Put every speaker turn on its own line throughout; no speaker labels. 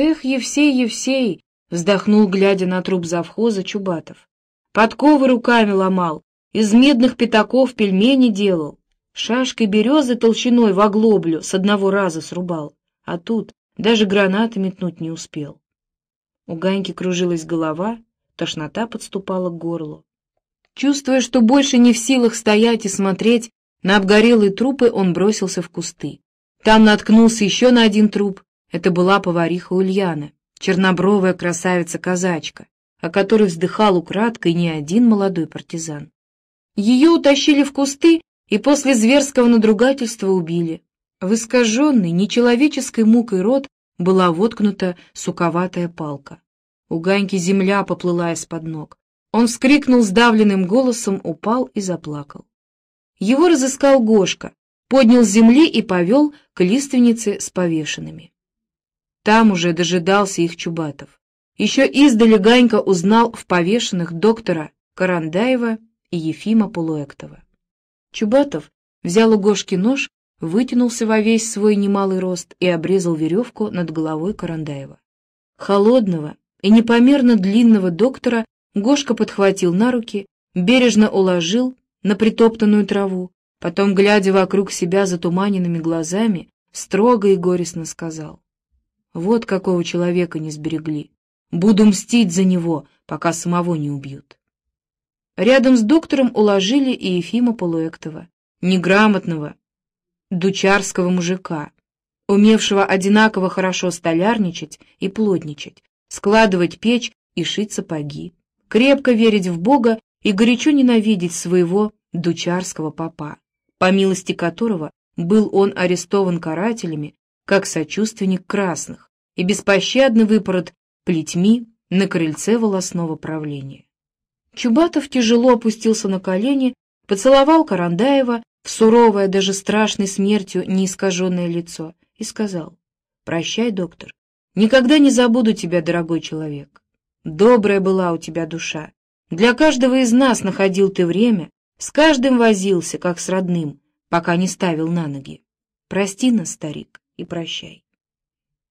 «Эх, Евсей, Евсей!» — вздохнул, глядя на труп завхоза Чубатов. «Подковы руками ломал, из медных пятаков пельмени делал, шашкой березы толщиной в оглоблю с одного раза срубал, а тут даже гранаты метнуть не успел». У Ганьки кружилась голова, тошнота подступала к горлу. Чувствуя, что больше не в силах стоять и смотреть, на обгорелые трупы он бросился в кусты. Там наткнулся еще на один труп. Это была повариха Ульяна, чернобровая красавица-казачка, о которой вздыхал украдкой не один молодой партизан. Ее утащили в кусты и после зверского надругательства убили. В искаженный нечеловеческой мукой рот была воткнута суковатая палка. У Ганьки земля поплыла из-под ног. Он вскрикнул сдавленным голосом, упал и заплакал. Его разыскал Гошка, поднял с земли и повел к лиственнице с повешенными. Там уже дожидался их Чубатов. Еще издали Ганька узнал в повешенных доктора Карандаева и Ефима Полуэктова. Чубатов взял у Гошки нож, вытянулся во весь свой немалый рост и обрезал веревку над головой Карандаева. Холодного и непомерно длинного доктора Гошка подхватил на руки, бережно уложил на притоптанную траву, потом, глядя вокруг себя затуманенными глазами, строго и горестно сказал. «Вот какого человека не сберегли. Буду мстить за него, пока самого не убьют». Рядом с доктором уложили и Ефима Полуэктова, неграмотного, дучарского мужика, умевшего одинаково хорошо столярничать и плотничать, складывать печь и шить сапоги, крепко верить в Бога и горячо ненавидеть своего дучарского папа, по милости которого был он арестован карателями как сочувственник красных и беспощадно выпорот плетьми на крыльце волосного правления. Чубатов тяжело опустился на колени, поцеловал Карандаева в суровое, даже страшной смертью неискаженное лицо и сказал, «Прощай, доктор, никогда не забуду тебя, дорогой человек. Добрая была у тебя душа, для каждого из нас находил ты время, с каждым возился, как с родным, пока не ставил на ноги. Прости нас, старик, и прощай.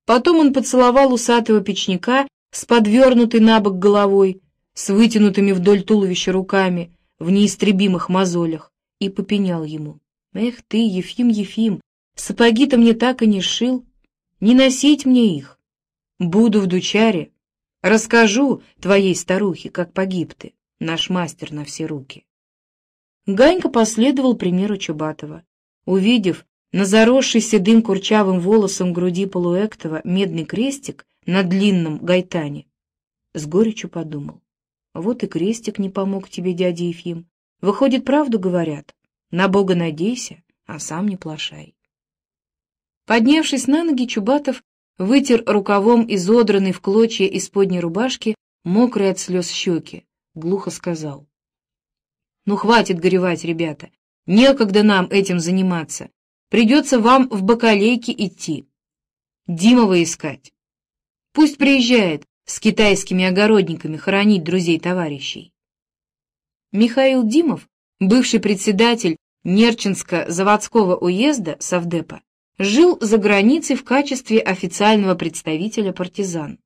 Потом он поцеловал усатого печника с подвернутой на бок головой, с вытянутыми вдоль туловища руками, в неистребимых мозолях, и попенял ему. «Эх ты, Ефим, Ефим, сапоги-то мне так и не сшил, не носить мне их. Буду в дучаре, Расскажу твоей старухе, как погиб ты, наш мастер на все руки. Ганька последовал примеру Чубатова. Увидев на заросший седым курчавым волосом груди полуэктова медный крестик на длинном гайтане, с горечью подумал. Вот и крестик не помог тебе, дядя Ефим. Выходит, правду говорят. На Бога надейся, а сам не плашай. Поднявшись на ноги, Чубатов вытер рукавом изодранный в клочья исподней рубашки, мокрые от слез щеки, глухо сказал. «Ну, хватит горевать, ребята, некогда нам этим заниматься. Придется вам в бакалейке идти, Димова искать. Пусть приезжает с китайскими огородниками хоронить друзей-товарищей». Михаил Димов, бывший председатель Нерчинско-заводского уезда Совдепа, жил за границей в качестве официального представителя партизан.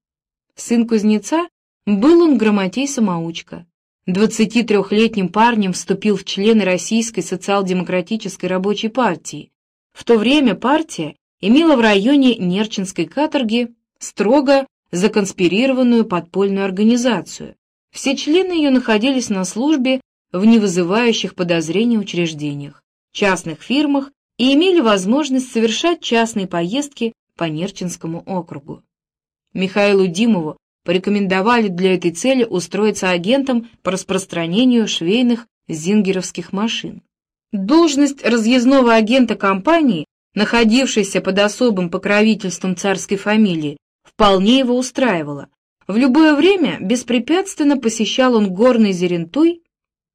Сын кузнеца, был он грамотей-самоучка. 23-летним парнем вступил в члены Российской социал-демократической рабочей партии. В то время партия имела в районе Нерчинской каторги строго законспирированную подпольную организацию. Все члены ее находились на службе в невызывающих подозрений учреждениях, частных фирмах и имели возможность совершать частные поездки по Нерчинскому округу. Михаилу Димову порекомендовали для этой цели устроиться агентом по распространению швейных зингеровских машин. Должность разъездного агента компании, находившейся под особым покровительством царской фамилии, вполне его устраивала. В любое время беспрепятственно посещал он горный Зерентуй,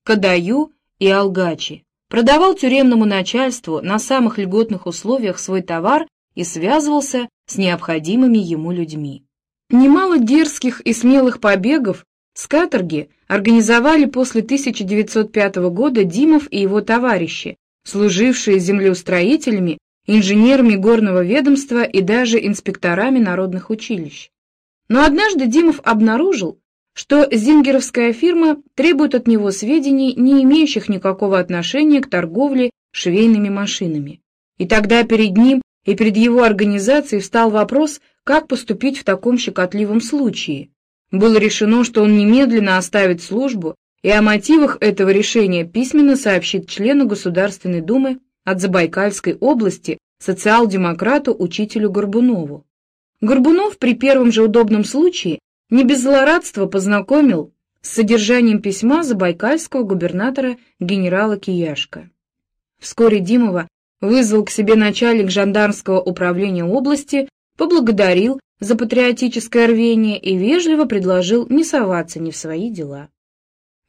Кадаю и Алгачи, продавал тюремному начальству на самых льготных условиях свой товар и связывался с необходимыми ему людьми. Немало дерзких и смелых побегов с каторги организовали после 1905 года Димов и его товарищи, служившие землеустроителями, инженерами горного ведомства и даже инспекторами народных училищ. Но однажды Димов обнаружил, что зингеровская фирма требует от него сведений, не имеющих никакого отношения к торговле швейными машинами. И тогда перед ним и перед его организацией встал вопрос, как поступить в таком щекотливом случае. Было решено, что он немедленно оставит службу и о мотивах этого решения письменно сообщит члену Государственной Думы от Забайкальской области социал-демократу учителю Горбунову. Горбунов при первом же удобном случае не без злорадства познакомил с содержанием письма забайкальского губернатора генерала Кияшка. Вскоре Димова вызвал к себе начальник жандармского управления области, поблагодарил за патриотическое рвение и вежливо предложил не соваться ни в свои дела.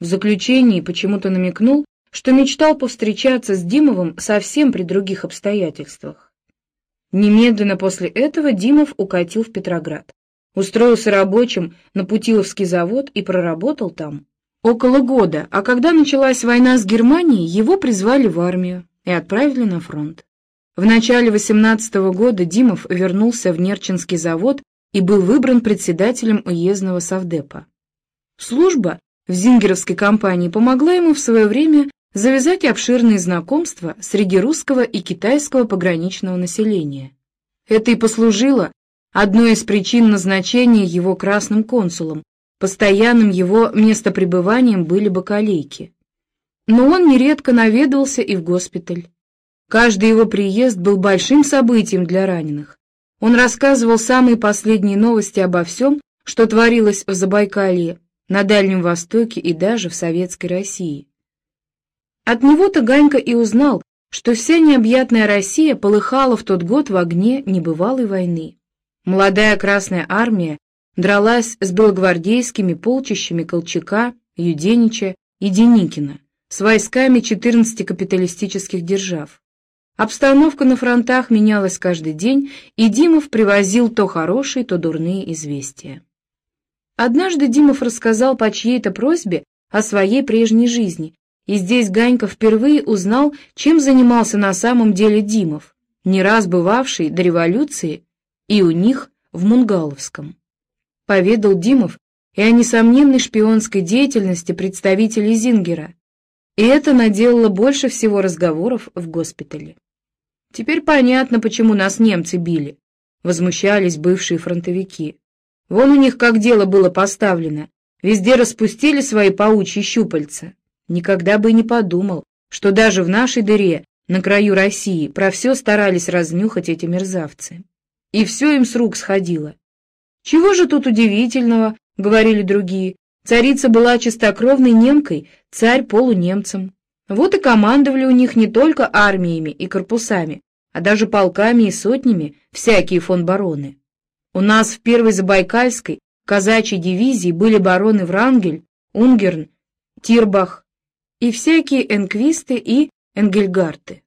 В заключении почему-то намекнул, что мечтал повстречаться с Димовым совсем при других обстоятельствах. Немедленно после этого Димов укатил в Петроград. Устроился рабочим на Путиловский завод и проработал там около года, а когда началась война с Германией, его призвали в армию и отправили на фронт. В начале 18 -го года Димов вернулся в Нерчинский завод и был выбран председателем уездного совдепа. Служба в Зингеровской компании помогла ему в свое время завязать обширные знакомства среди русского и китайского пограничного населения. Это и послужило одной из причин назначения его красным консулом, постоянным его местопребыванием были бакалейки. Но он нередко наведывался и в госпиталь. Каждый его приезд был большим событием для раненых. Он рассказывал самые последние новости обо всем, что творилось в Забайкалье, на Дальнем Востоке и даже в Советской России. От него-то Ганька и узнал, что вся необъятная Россия полыхала в тот год в огне небывалой войны. Молодая Красная Армия дралась с белогвардейскими полчищами Колчака, Юденича и Деникина, с войсками 14 капиталистических держав. Обстановка на фронтах менялась каждый день, и Димов привозил то хорошие, то дурные известия. Однажды Димов рассказал по чьей-то просьбе о своей прежней жизни, и здесь Ганька впервые узнал, чем занимался на самом деле Димов, не раз бывавший до революции и у них в Мунгаловском. Поведал Димов и о несомненной шпионской деятельности представителей Зингера, и это наделало больше всего разговоров в госпитале. Теперь понятно, почему нас немцы били, возмущались бывшие фронтовики. Вон у них как дело было поставлено, везде распустили свои паучьи щупальца. Никогда бы и не подумал, что даже в нашей дыре, на краю России, про все старались разнюхать эти мерзавцы и все им с рук сходило. «Чего же тут удивительного?» — говорили другие. «Царица была чистокровной немкой, царь полунемцем. Вот и командовали у них не только армиями и корпусами, а даже полками и сотнями всякие фон бароны. У нас в первой Забайкальской казачьей дивизии были бароны Врангель, Унгерн, Тирбах и всякие энквисты и энгельгарты.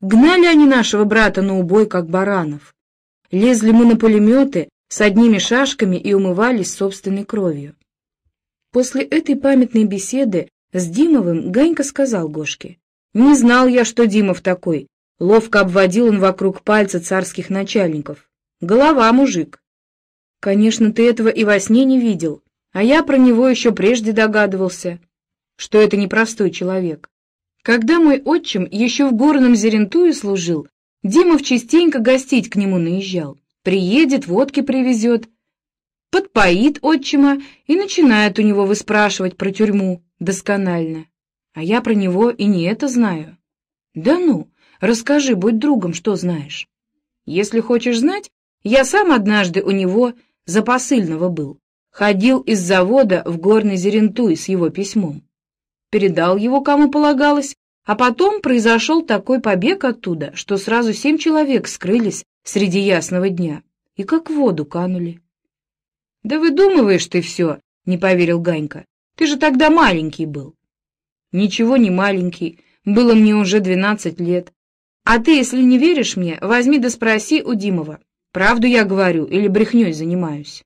Гнали они нашего брата на убой, как баранов. Лезли мы на пулеметы с одними шашками и умывались собственной кровью. После этой памятной беседы с Димовым Ганька сказал Гошке, «Не знал я, что Димов такой». Ловко обводил он вокруг пальца царских начальников. «Голова, мужик». «Конечно, ты этого и во сне не видел, а я про него еще прежде догадывался, что это непростой человек. Когда мой отчим еще в горном Зерентуе служил, Димов частенько гостить к нему наезжал. Приедет, водки привезет, подпоит отчима и начинает у него выспрашивать про тюрьму досконально. А я про него и не это знаю. Да ну, расскажи, будь другом, что знаешь. Если хочешь знать, я сам однажды у него за посыльного был. Ходил из завода в горный Зерентуй с его письмом. Передал его кому полагалось, а потом произошел такой побег оттуда, что сразу семь человек скрылись среди ясного дня и как в воду канули. — Да выдумываешь ты все, — не поверил Ганька. — Ты же тогда маленький был. — Ничего не маленький, было мне уже двенадцать лет. А ты, если не веришь мне, возьми да спроси у Димова, правду я говорю или брехней занимаюсь.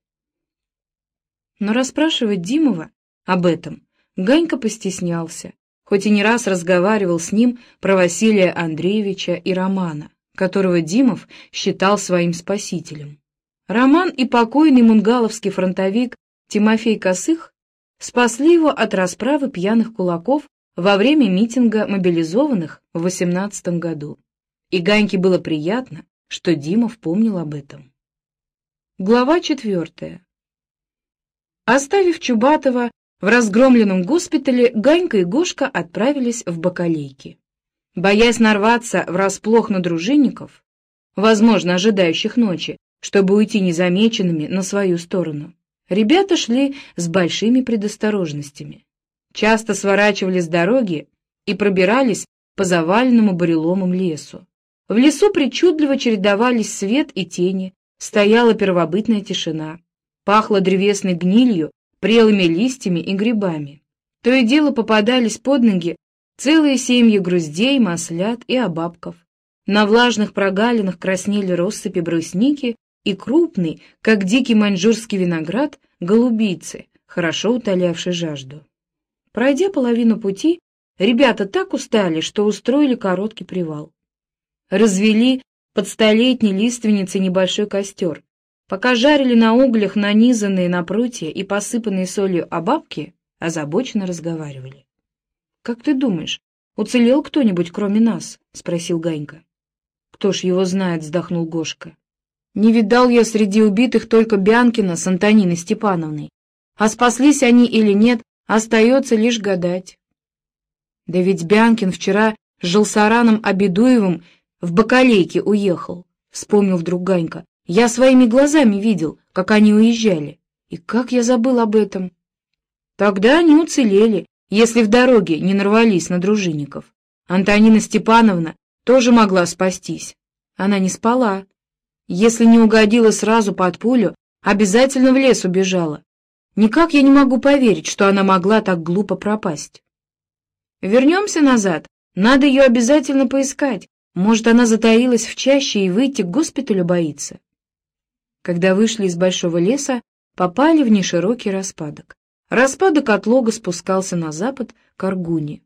Но расспрашивать Димова об этом Ганька постеснялся хоть и не раз разговаривал с ним про Василия Андреевича и Романа, которого Димов считал своим спасителем. Роман и покойный мунгаловский фронтовик Тимофей Косых спасли его от расправы пьяных кулаков во время митинга мобилизованных в 18 году. И Ганьке было приятно, что Димов помнил об этом. Глава четвертая. Оставив Чубатова в разгромленном госпитале, Ганька и Гошка отправились в Бакалейки. Боясь нарваться врасплох на дружинников, возможно, ожидающих ночи, чтобы уйти незамеченными на свою сторону, ребята шли с большими предосторожностями. Часто сворачивали с дороги и пробирались по заваленному буреломам лесу. В лесу причудливо чередовались свет и тени, стояла первобытная тишина, пахло древесной гнилью, прелыми листьями и грибами. То и дело попадались под ноги Целые семьи груздей, маслят и обабков. На влажных прогалинах краснели россыпи брусники и крупный, как дикий маньчжурский виноград, голубицы, хорошо утолявший жажду. Пройдя половину пути, ребята так устали, что устроили короткий привал. Развели под столетней лиственницей небольшой костер. Пока жарили на углях нанизанные на прутья и посыпанные солью обабки, озабоченно разговаривали. «Как ты думаешь, уцелел кто-нибудь, кроме нас?» — спросил Ганька. «Кто ж его знает?» — вздохнул Гошка. «Не видал я среди убитых только Бянкина с Антониной Степановной. А спаслись они или нет, остается лишь гадать». «Да ведь Бянкин вчера с Желсараном Абедуевым в Бакалейке уехал», — вспомнил вдруг Ганька. «Я своими глазами видел, как они уезжали. И как я забыл об этом?» «Тогда они уцелели, если в дороге не нарвались на дружинников. Антонина Степановна тоже могла спастись. Она не спала. Если не угодила сразу под пулю, обязательно в лес убежала. Никак я не могу поверить, что она могла так глупо пропасть. Вернемся назад. Надо ее обязательно поискать. Может, она затаилась в чаще и выйти к госпиталю боится. Когда вышли из большого леса, попали в неширокий распадок. Распадок от лога спускался на запад к Аргуне.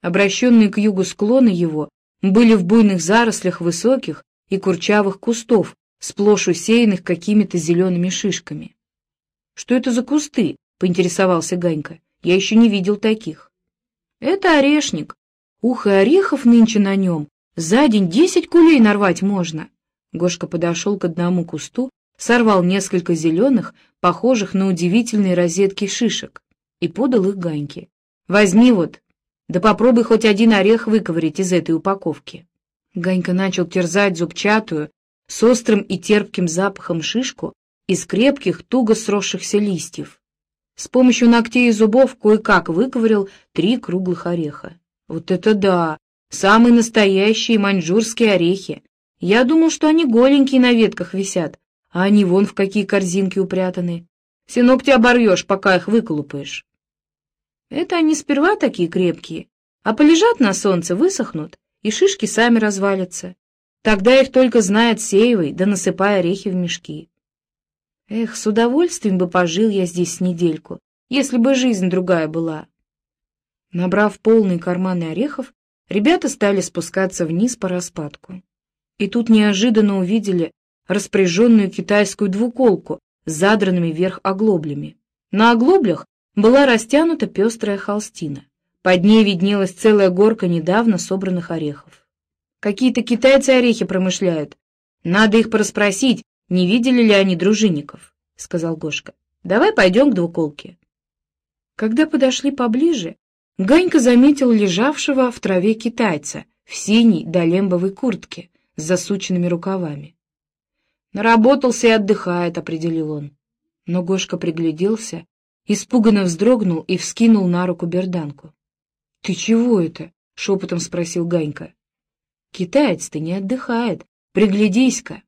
Обращенные к югу склоны его были в буйных зарослях высоких и курчавых кустов, сплошь усеянных какими-то зелеными шишками. — Что это за кусты? — поинтересовался Ганька. — Я еще не видел таких. — Это орешник. Ух, и орехов нынче на нем. За день десять кулей нарвать можно. Гошка подошел к одному кусту сорвал несколько зеленых, похожих на удивительные розетки шишек, и подал их Ганьке. «Возьми вот, да попробуй хоть один орех выковырять из этой упаковки». Ганька начал терзать зубчатую, с острым и терпким запахом шишку из крепких, туго сросшихся листьев. С помощью ногтей и зубов кое-как выковырял три круглых ореха. Вот это да! Самые настоящие маньчжурские орехи! Я думал, что они голенькие на ветках висят, а они вон в какие корзинки упрятаны. Все ногти оборвешь, пока их выколупаешь. Это они сперва такие крепкие, а полежат на солнце, высохнут, и шишки сами развалятся. Тогда их только знает сеевой, да насыпая орехи в мешки. Эх, с удовольствием бы пожил я здесь недельку, если бы жизнь другая была. Набрав полные карманы орехов, ребята стали спускаться вниз по распадку. И тут неожиданно увидели распоряженную китайскую двуколку с задранными вверх оглоблями. На оглоблях была растянута пестрая холстина. Под ней виднелась целая горка недавно собранных орехов. Какие-то китайцы орехи промышляют. Надо их порасспросить, не видели ли они дружинников, — сказал Гошка. Давай пойдем к двуколке. Когда подошли поближе, Ганька заметил лежавшего в траве китайца в синей долембовой куртке с засученными рукавами. Наработался и отдыхает, — определил он. Но Гошка пригляделся, испуганно вздрогнул и вскинул на руку берданку. — Ты чего это? — шепотом спросил Ганька. — Китаец-то не отдыхает. Приглядись-ка.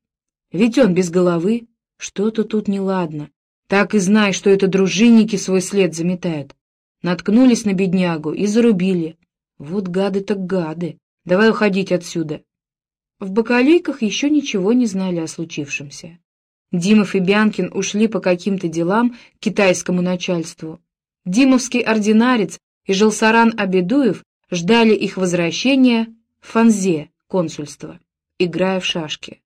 Ведь он без головы. Что-то тут неладно. Так и знай, что это дружинники свой след заметают. Наткнулись на беднягу и зарубили. Вот гады так гады. Давай уходить отсюда. В Бакалейках еще ничего не знали о случившемся. Димов и Бянкин ушли по каким-то делам к китайскому начальству. Димовский ординарец и Желсаран Абедуев ждали их возвращения в Фанзе, консульство, играя в шашки.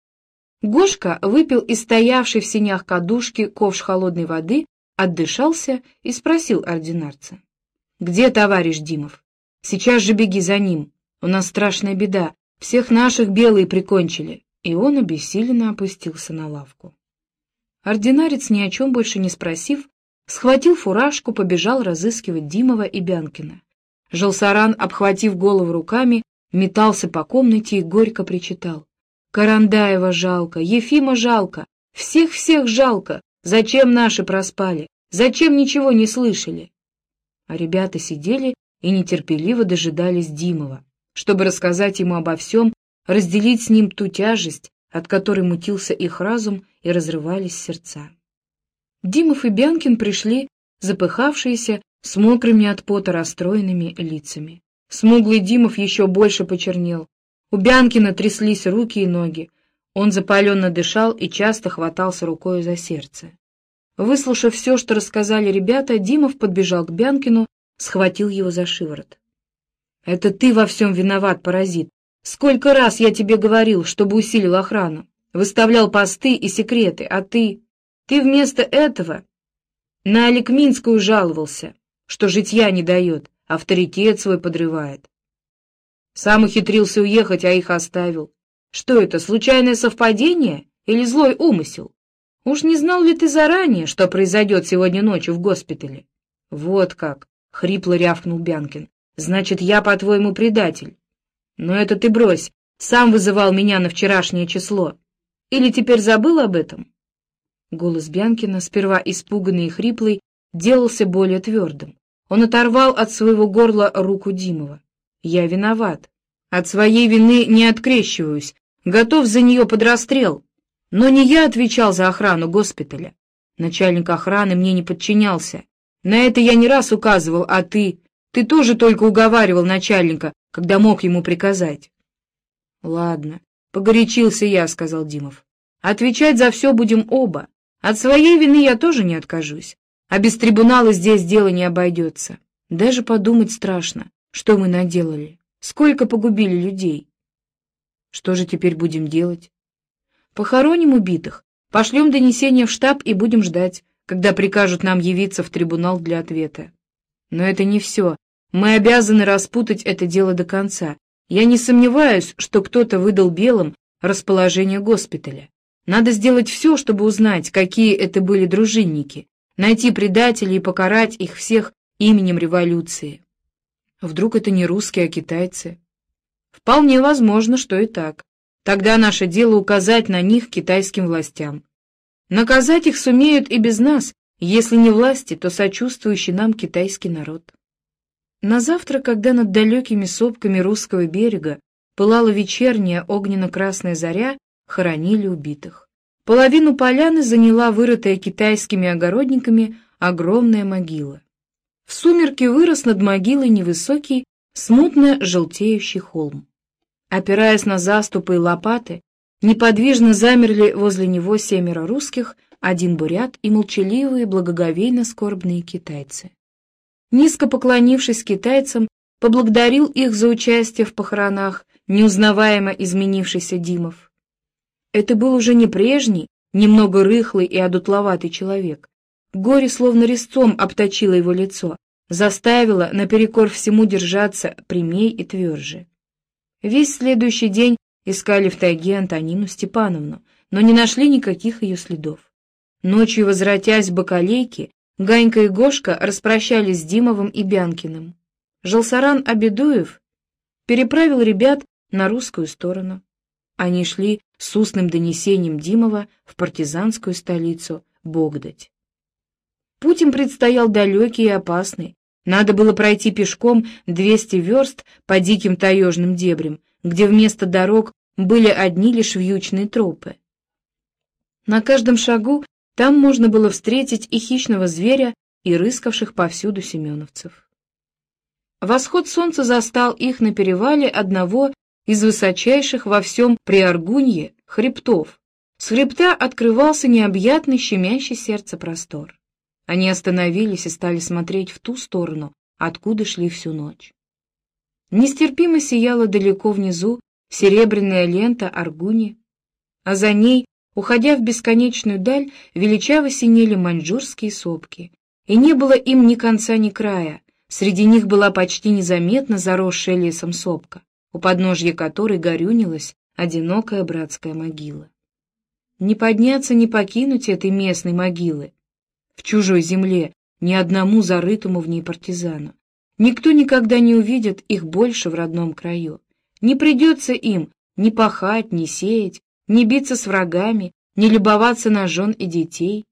Гошка выпил из стоявшей в синях кадушки ковш холодной воды, отдышался и спросил ординарца. — Где товарищ Димов? Сейчас же беги за ним. У нас страшная беда. Всех наших белые прикончили. И он обессиленно опустился на лавку. Ординарец, ни о чем больше не спросив, схватил фуражку, побежал разыскивать Димова и Бянкина. Желсаран, обхватив голову руками, метался по комнате и горько причитал. Карандаева жалко, Ефима жалко, всех-всех жалко. Зачем наши проспали? Зачем ничего не слышали? А ребята сидели и нетерпеливо дожидались Димова, чтобы рассказать ему обо всем, разделить с ним ту тяжесть, от которой мутился их разум и разрывались сердца. Димов и Бянкин пришли, запыхавшиеся, с мокрыми от пота расстроенными лицами. Смуглый Димов еще больше почернел, у Бянкина тряслись руки и ноги. Он запаленно дышал и часто хватался рукой за сердце. Выслушав все, что рассказали ребята, Димов подбежал к Бянкину, схватил его за шиворот. «Это ты во всем виноват, паразит. Сколько раз я тебе говорил, чтобы усилил охрану, выставлял посты и секреты, а ты... Ты вместо этого на Аликминскую жаловался, что житья не дает, авторитет свой подрывает. Сам ухитрился уехать, а их оставил. Что это, случайное совпадение или злой умысел? Уж не знал ли ты заранее, что произойдет сегодня ночью в госпитале? Вот как, — хрипло рявкнул Бянкин. Значит, я, по-твоему, предатель. Но это ты брось, сам вызывал меня на вчерашнее число. Или теперь забыл об этом? Голос Бянкина, сперва испуганный и хриплый, делался более твердым. Он оторвал от своего горла руку Димова. Я виноват. От своей вины не открещиваюсь, готов за нее под расстрел. Но не я отвечал за охрану госпиталя. Начальник охраны мне не подчинялся. На это я не раз указывал, а ты... Ты тоже только уговаривал начальника, когда мог ему приказать. — Ладно, погорячился я, — сказал Димов. — Отвечать за все будем оба. От своей вины я тоже не откажусь. А без трибунала здесь дело не обойдется. Даже подумать страшно. Что мы наделали? Сколько погубили людей? Что же теперь будем делать? Похороним убитых, пошлем донесение в штаб и будем ждать, когда прикажут нам явиться в трибунал для ответа. Но это не все. Мы обязаны распутать это дело до конца. Я не сомневаюсь, что кто-то выдал белым расположение госпиталя. Надо сделать все, чтобы узнать, какие это были дружинники, найти предателей и покарать их всех именем революции. Вдруг это не русские, а китайцы? Вполне возможно, что и так. Тогда наше дело указать на них китайским властям. Наказать их сумеют и без нас, если не власти, то сочувствующий нам китайский народ. На завтра, когда над далекими сопками русского берега пылала вечерняя огненно-красная заря, хоронили убитых. Половину поляны заняла вырытая китайскими огородниками огромная могила. В сумерки вырос над могилой невысокий, смутно желтеющий холм. Опираясь на заступы и лопаты, неподвижно замерли возле него семеро русских, один бурят и молчаливые, благоговейно скорбные китайцы. Низко поклонившись китайцам, поблагодарил их за участие в похоронах неузнаваемо изменившийся Димов. Это был уже не прежний, немного рыхлый и одутловатый человек, Горе словно резцом обточило его лицо, заставило наперекор всему держаться прямей и тверже. Весь следующий день искали в тайге Антонину Степановну, но не нашли никаких ее следов. Ночью, возвратясь в Бакалейки, Ганька и Гошка распрощались с Димовым и Бянкиным. Желсаран Абедуев переправил ребят на русскую сторону. Они шли с устным донесением Димова в партизанскую столицу Богдать. Путь им предстоял далекий и опасный. Надо было пройти пешком 200 верст по диким таежным дебрям, где вместо дорог были одни лишь вьючные тропы. На каждом шагу там можно было встретить и хищного зверя, и рыскавших повсюду семеновцев. Восход солнца застал их на перевале одного из высочайших во всем Приоргунье хребтов. С хребта открывался необъятный щемящий сердце простор. Они остановились и стали смотреть в ту сторону, откуда шли всю ночь. Нестерпимо сияла далеко внизу серебряная лента Аргуни, а за ней Уходя в бесконечную даль, величаво синели маньчжурские сопки, и не было им ни конца, ни края. Среди них была почти незаметно заросшая лесом сопка, у подножья которой горюнилась одинокая братская могила. Не подняться, не покинуть этой местной могилы. В чужой земле ни одному зарытому в ней партизану. Никто никогда не увидит их больше в родном краю. Не придется им ни пахать, ни сеять, ни биться с врагами, ни любоваться на жен и детей.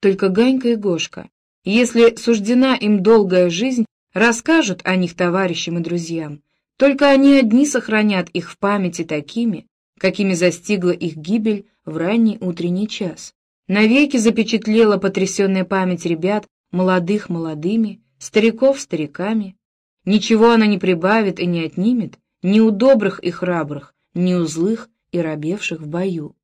Только Ганька и Гошка, если суждена им долгая жизнь, расскажут о них товарищам и друзьям. Только они одни сохранят их в памяти такими, какими застигла их гибель в ранний утренний час. Навеки запечатлела потрясенная память ребят, молодых молодыми, стариков стариками. Ничего она не прибавит и не отнимет, ни у добрых и храбрых, ни у злых и робевших в бою.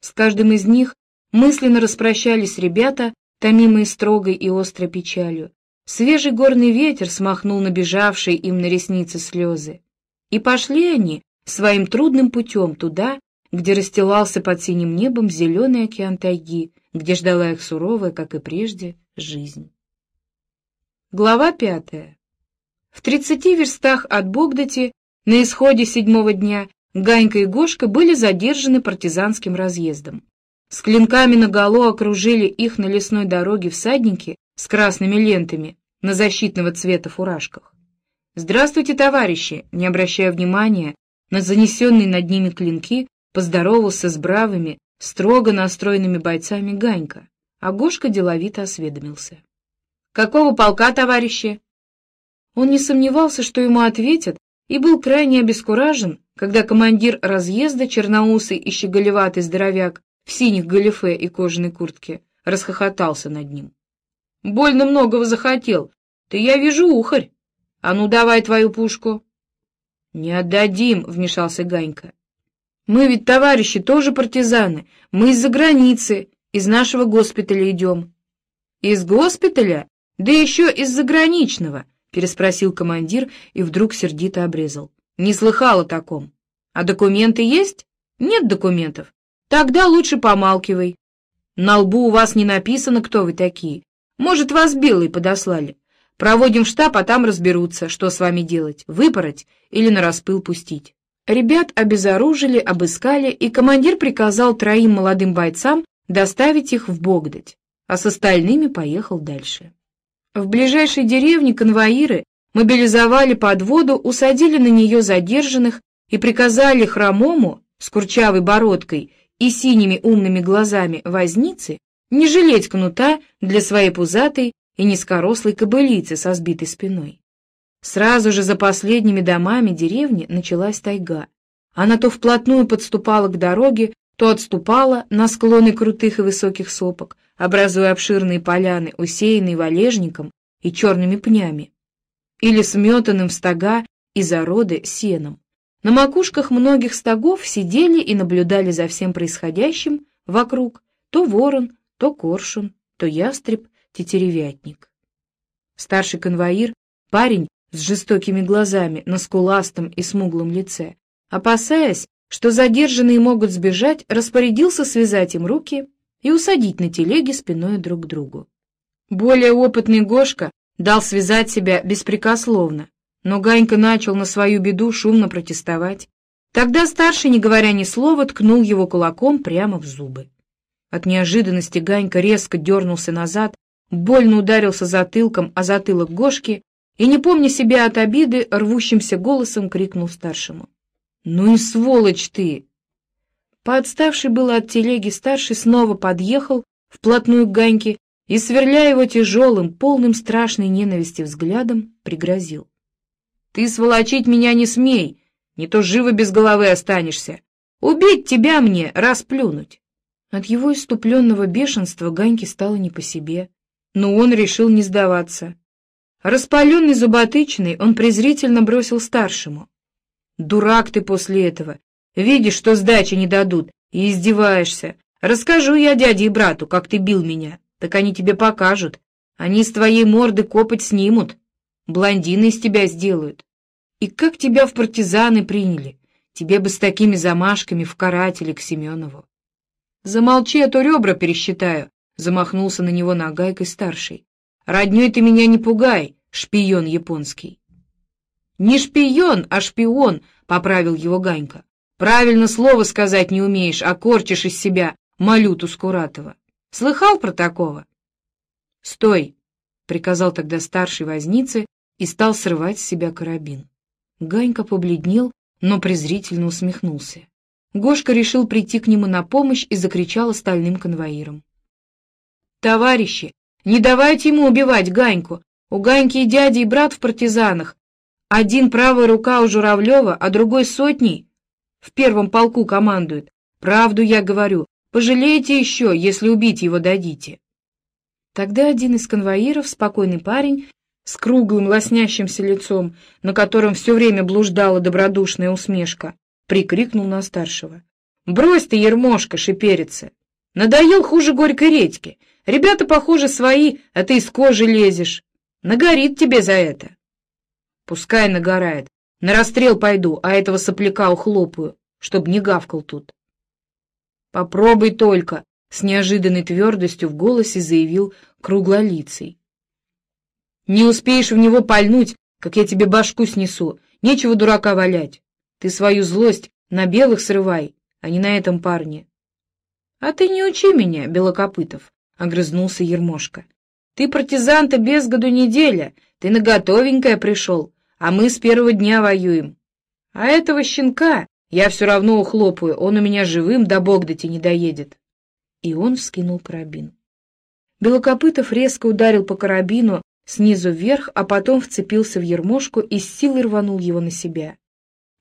С каждым из них мысленно распрощались ребята, томимые строгой и острой печалью. Свежий горный ветер смахнул набежавшие им на ресницы слезы. И пошли они своим трудным путем туда, где расстилался под синим небом зеленый океан тайги, где ждала их суровая, как и прежде, жизнь. Глава пятая. В тридцати верстах от Богдати на исходе седьмого дня Ганька и Гошка были задержаны партизанским разъездом. С клинками наголо окружили их на лесной дороге всадники с красными лентами на защитного цвета фуражках. «Здравствуйте, товарищи!» Не обращая внимания на занесенные над ними клинки, поздоровался с бравыми, строго настроенными бойцами Ганька, а Гошка деловито осведомился. «Какого полка, товарищи?» Он не сомневался, что ему ответят, и был крайне обескуражен, когда командир разъезда, черноусый и щеголеватый здоровяк в синих галифе и кожаной куртке, расхохотался над ним. — Больно многого захотел. Ты, я вижу, ухарь. А ну, давай твою пушку. — Не отдадим, — вмешался Ганька. — Мы ведь, товарищи, тоже партизаны. Мы из-за границы, из нашего госпиталя идем. — Из госпиталя? Да еще из заграничного, — переспросил командир и вдруг сердито обрезал. — Не слыхал о таком. — А документы есть? — Нет документов. Тогда лучше помалкивай. На лбу у вас не написано, кто вы такие. Может, вас белые подослали. Проводим в штаб, а там разберутся, что с вами делать, выпороть или на распыл пустить. Ребят обезоружили, обыскали, и командир приказал троим молодым бойцам доставить их в Богдать, а с остальными поехал дальше. В ближайшей деревне конвоиры мобилизовали подводу, усадили на нее задержанных и приказали хромому с курчавой бородкой и синими умными глазами возницы не жалеть кнута для своей пузатой и низкорослой кобылицы со сбитой спиной. Сразу же за последними домами деревни началась тайга. Она то вплотную подступала к дороге, то отступала на склоны крутых и высоких сопок, образуя обширные поляны, усеянные валежником и черными пнями, или сметанным в стога и зароды сеном. На макушках многих стогов сидели и наблюдали за всем происходящим вокруг то ворон, то коршун, то ястреб, тетеревятник. Старший конвоир, парень с жестокими глазами на скуластом и смуглом лице, опасаясь, что задержанные могут сбежать, распорядился связать им руки и усадить на телеге спиной друг к другу. Более опытный Гошка дал связать себя беспрекословно, но Ганька начал на свою беду шумно протестовать. Тогда старший, не говоря ни слова, ткнул его кулаком прямо в зубы. От неожиданности Ганька резко дернулся назад, больно ударился затылком о затылок Гошки и, не помня себя от обиды, рвущимся голосом крикнул старшему. — Ну и сволочь ты! Поотставший было от телеги старший снова подъехал вплотную к Ганьке и, сверляя его тяжелым, полным страшной ненависти взглядом, пригрозил. — Ты сволочить меня не смей, не то живо без головы останешься. Убить тебя мне, расплюнуть. От его иступленного бешенства Ганьке стало не по себе, но он решил не сдаваться. Распаленный зуботычный, он презрительно бросил старшему. «Дурак ты после этого, Видишь, что сдачи не дадут, и издеваешься. Расскажу я дяде и брату, как ты бил меня. Так они тебе покажут. Они с твоей морды копоть снимут. Блондины из тебя сделают. И как тебя в партизаны приняли? Тебе бы с такими замашками в карателе к Семенову. Замолчи, а то ребра пересчитаю, — замахнулся на него нагайкой старший. Родней ты меня не пугай, шпион японский. Не шпион, а шпион, — поправил его Ганька. Правильно слово сказать не умеешь, а корчишь из себя малюту Скуратова. Слыхал про такого? Стой, — приказал тогда старший вознице и стал срывать с себя карабин. Ганька побледнел, но презрительно усмехнулся. Гошка решил прийти к нему на помощь и закричал остальным конвоирам. «Товарищи, не давайте ему убивать Ганьку! У Ганьки и дяди, и брат в партизанах. Один правая рука у Журавлева, а другой сотней в первом полку командует. Правду я говорю, пожалеете еще, если убить его дадите». Тогда один из конвоиров, спокойный парень, с круглым лоснящимся лицом, на котором все время блуждала добродушная усмешка, прикрикнул на старшего. «Брось ты, ермошка, шиперица! Надоел хуже горькой редьки. Ребята, похоже, свои, а ты из кожи лезешь. Нагорит тебе за это!» «Пускай нагорает. На расстрел пойду, а этого сопляка ухлопаю, чтоб не гавкал тут». «Попробуй только!» — с неожиданной твердостью в голосе заявил круглолицый. «Не успеешь в него пальнуть, как я тебе башку снесу. Нечего дурака валять. Ты свою злость на белых срывай, а не на этом парне. — А ты не учи меня, Белокопытов, — огрызнулся Ермошка. — Ты партизан-то без году неделя, ты на готовенькое пришел, а мы с первого дня воюем. А этого щенка я все равно ухлопаю, он у меня живым до Богдати не доедет. И он вскинул карабин. Белокопытов резко ударил по карабину снизу вверх, а потом вцепился в ермошку и с силой рванул его на себя.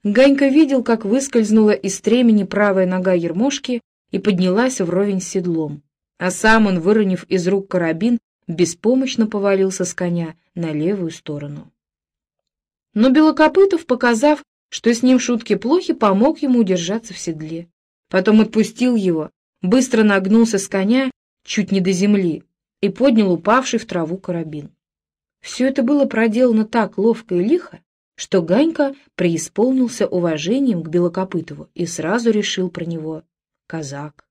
Ганька видел, как выскользнула из стремени правая нога Ермошки и поднялась вровень с седлом, а сам он, выронив из рук карабин, беспомощно повалился с коня на левую сторону. Но Белокопытов, показав, что с ним шутки плохи, помог ему удержаться в седле. Потом отпустил его, быстро нагнулся с коня чуть не до земли и поднял упавший в траву карабин. Все это было проделано так ловко и лихо, что Ганька преисполнился уважением к Белокопытову и сразу решил про него казак.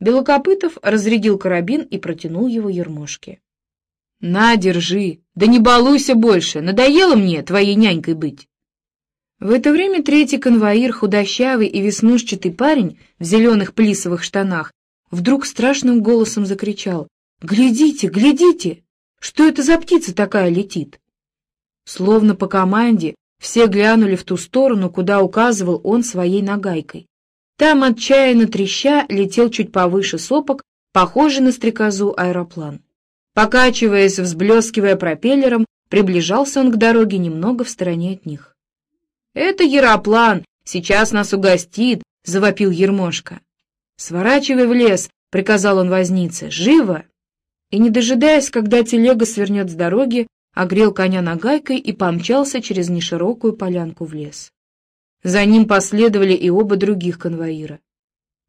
Белокопытов разрядил карабин и протянул его Ермошке. — На, держи! Да не балуйся больше! Надоело мне твоей нянькой быть! В это время третий конвоир, худощавый и веснушчатый парень в зеленых плисовых штанах, вдруг страшным голосом закричал «Глядите, глядите! Что это за птица такая летит?» Словно по команде, все глянули в ту сторону, куда указывал он своей нагайкой. Там, отчаянно треща, летел чуть повыше сопок, похожий на стрекозу аэроплан. Покачиваясь, взблескивая пропеллером, приближался он к дороге немного в стороне от них. «Это Яроплан! Сейчас нас угостит!» — завопил Ермошка. «Сворачивай в лес!» — приказал он вознице. «Живо!» И, не дожидаясь, когда телега свернет с дороги, огрел коня нагайкой и помчался через неширокую полянку в лес. За ним последовали и оба других конвоира.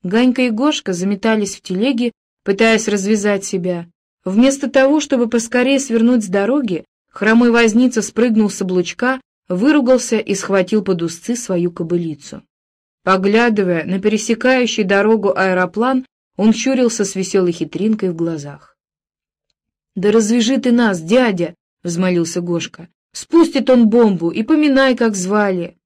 Ганька и Гошка заметались в телеге, пытаясь развязать себя. Вместо того, чтобы поскорее свернуть с дороги, хромой возница спрыгнул с облучка, выругался и схватил под узцы свою кобылицу. Поглядывая на пересекающий дорогу аэроплан, он щурился с веселой хитринкой в глазах. «Да развяжи ты нас, дядя!» — взмолился Гошка. «Спустит он бомбу и поминай, как звали».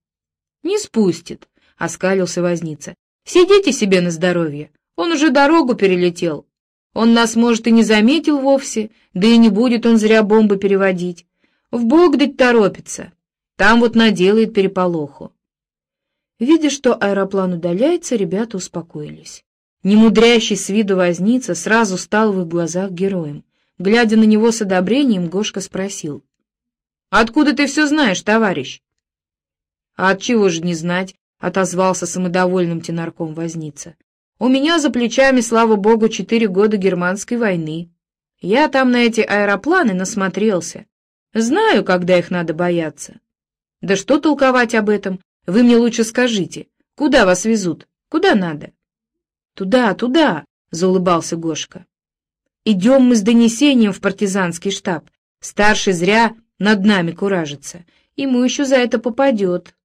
«Не спустит», — оскалился возница. «Сидите себе на здоровье. Он уже дорогу перелетел. Он нас, может, и не заметил вовсе, да и не будет он зря бомбы переводить. В бог дать торопится. Там вот наделает переполоху». Видя, что аэроплан удаляется, ребята успокоились. Немудрящий с виду возница сразу стал в их глазах героем. Глядя на него с одобрением, Гошка спросил. «Откуда ты все знаешь, товарищ?» «А от чего же не знать?» — отозвался самодовольным тенарком возница. «У меня за плечами, слава богу, четыре года германской войны. Я там на эти аэропланы насмотрелся. Знаю, когда их надо бояться. Да что толковать об этом? Вы мне лучше скажите, куда вас везут? Куда надо?» «Туда, туда!» — заулыбался Гошка. Идем мы с донесением в партизанский штаб. Старший зря над нами куражится. Ему еще за это попадет.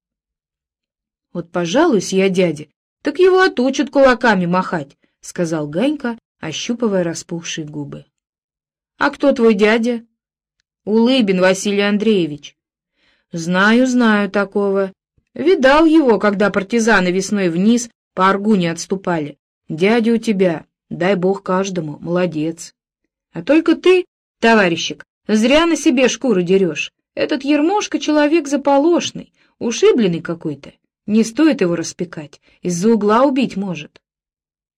Вот пожалуйся я дяде, так его отучат кулаками махать, — сказал Ганька, ощупывая распухшие губы. — А кто твой дядя? — Улыбин Василий Андреевич. — Знаю, знаю такого. Видал его, когда партизаны весной вниз по Аргуне отступали. Дядя у тебя, дай бог каждому, молодец. А только ты, товарищик, зря на себе шкуру дерешь. Этот Ермошка человек заполошный, ушибленный какой-то. Не стоит его распекать, из-за угла убить может.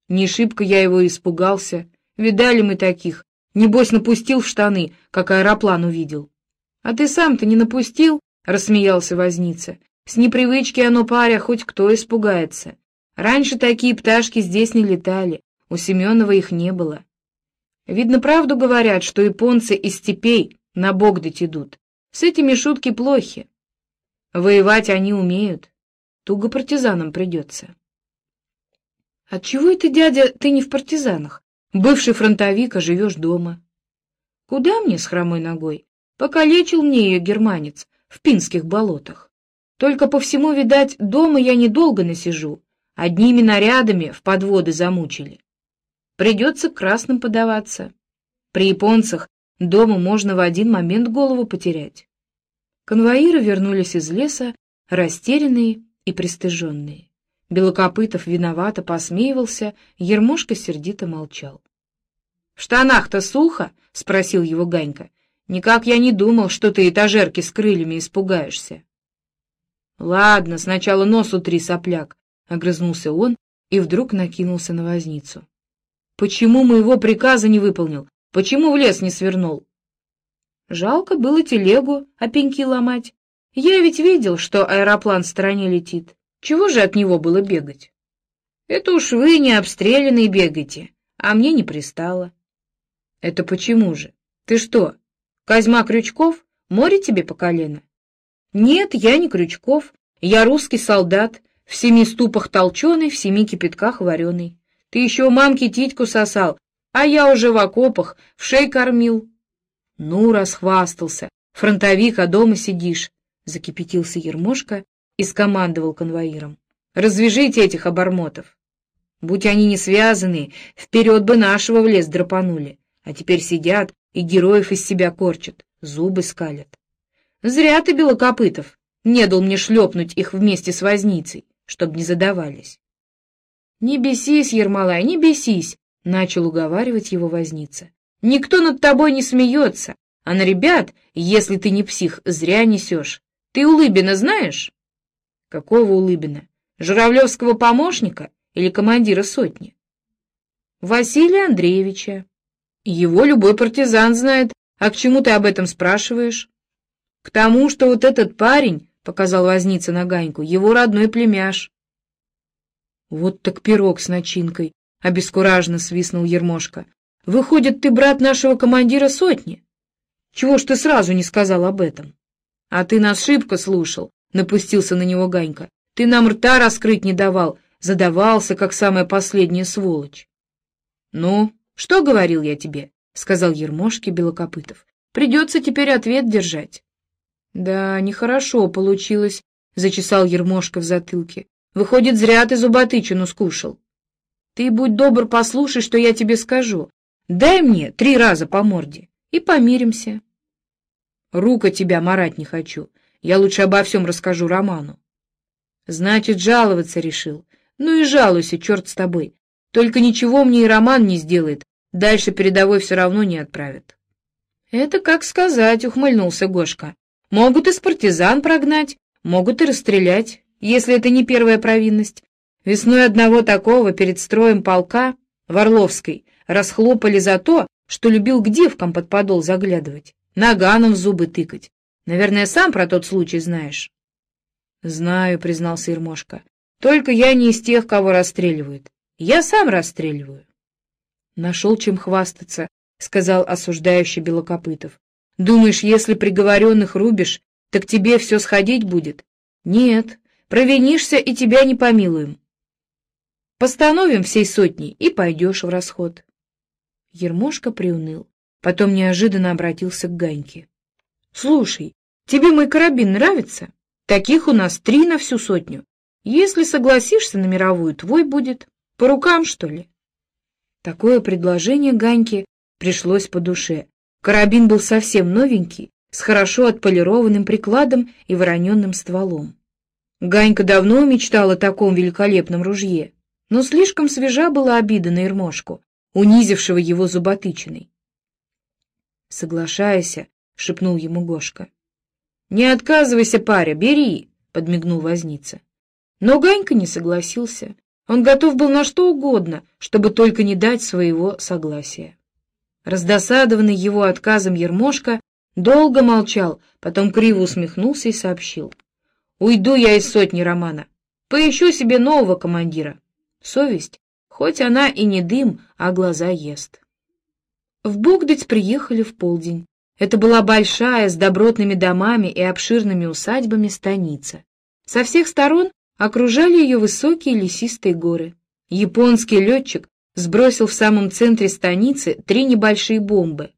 Не шибко я его испугался. Видали мы таких. Небось, напустил в штаны, как аэроплан увидел. — А ты сам-то не напустил? — рассмеялся возница. — С непривычки оно паря, хоть кто испугается. Раньше такие пташки здесь не летали, у Семенова их не было. Видно, правду говорят, что японцы из степей на Богдать идут. С этими шутки плохи. Воевать они умеют. Туго партизанам придется. Отчего это, дядя, ты не в партизанах? Бывший фронтовик, а живешь дома. Куда мне с хромой ногой? Покалечил мне ее германец в пинских болотах. Только по всему, видать, дома я недолго насижу. Одними нарядами в подводы замучили. Придется к красным подаваться. При японцах дома можно в один момент голову потерять. Конвоиры вернулись из леса, растерянные и пристыженные. Белокопытов виновато посмеивался, Ермошка сердито молчал. — В штанах-то сухо? — спросил его Ганька. — Никак я не думал, что ты этажерки с крыльями испугаешься. — Ладно, сначала нос утри, сопляк, — огрызнулся он и вдруг накинулся на возницу. — Почему моего приказа не выполнил? Почему в лес не свернул? Жалко было телегу, а пеньки ломать. Я ведь видел, что аэроплан в стороне летит. Чего же от него было бегать? Это уж вы не обстрелянные бегаете, а мне не пристало. Это почему же? Ты что, Козьма Крючков? Море тебе по колено? Нет, я не Крючков. Я русский солдат, в семи ступах толченый, в семи кипятках вареный. Ты еще у мамки титьку сосал, а я уже в окопах, в шей кормил. Ну, расхвастался. Фронтовик, а дома сидишь. Закипятился Ермошка и скомандовал конвоиром. Развяжите этих обормотов. Будь они не связаны, вперед бы нашего в лес драпанули. А теперь сидят и героев из себя корчат, зубы скалят. Зря ты, Белокопытов, не дал мне шлепнуть их вместе с возницей, чтоб не задавались. — Не бесись, Ермолай, не бесись, — начал уговаривать его возница. Никто над тобой не смеется, а на ребят, если ты не псих, зря несешь. Ты Улыбина знаешь? Какого Улыбина? Журавлевского помощника или командира сотни? Василия Андреевича. Его любой партизан знает. А к чему ты об этом спрашиваешь? К тому, что вот этот парень, — показал возница на Ганьку, — его родной племяш. Вот так пирог с начинкой, — обескураженно свистнул Ермошка. Выходит, ты брат нашего командира сотни? Чего ж ты сразу не сказал об этом? А ты нас шибко слушал, — напустился на него Ганька. Ты нам рта раскрыть не давал, задавался, как самая последняя сволочь. Ну, что говорил я тебе? — сказал Ермошке Белокопытов. Придется теперь ответ держать. Да, нехорошо получилось, — зачесал Ермошка в затылке. Выходит, зря ты зуботычину скушал. Ты будь добр, послушай, что я тебе скажу. Дай мне три раза по морде, и помиримся. Рука тебя марать не хочу. Я лучше обо всем расскажу Роману. Значит, жаловаться решил. Ну и жалуйся, черт с тобой. Только ничего мне и Роман не сделает. Дальше передовой все равно не отправят. Это как сказать, ухмыльнулся Гошка. Могут из партизан прогнать, могут и расстрелять, если это не первая провинность. Весной одного такого перед строем полка в Орловской расхлопали за то, что любил к девкам под подол заглядывать, наганом в зубы тыкать. Наверное, сам про тот случай знаешь. — Знаю, — признался Ермошка. — Только я не из тех, кого расстреливают. Я сам расстреливаю. — Нашел чем хвастаться, — сказал осуждающий Белокопытов. — Думаешь, если приговоренных рубишь, так тебе все сходить будет? Нет, провинишься, и тебя не помилуем. Постановим всей сотней, и пойдешь в расход. Ермошка приуныл, потом неожиданно обратился к Ганьке. — Слушай, тебе мой карабин нравится? Таких у нас три на всю сотню. Если согласишься на мировую, твой будет. По рукам, что ли? Такое предложение Ганьке пришлось по душе. Карабин был совсем новенький, с хорошо отполированным прикладом и вороненным стволом. Ганька давно мечтала о таком великолепном ружье, но слишком свежа была обида на Ермошку, унизившего его зуботычиной. «Соглашайся», — шепнул ему Гошка. «Не отказывайся, паря, бери», — подмигнул возница. Но Ганька не согласился. Он готов был на что угодно, чтобы только не дать своего согласия. Раздосадованный его отказом Ермошка долго молчал, потом криво усмехнулся и сообщил. «Уйду я из сотни романа. Поищу себе нового командира. Совесть, хоть она и не дым, а глаза ест». В Богдыц приехали в полдень. Это была большая, с добротными домами и обширными усадьбами станица. Со всех сторон окружали ее высокие лесистые горы. Японский летчик сбросил в самом центре станицы три небольшие бомбы.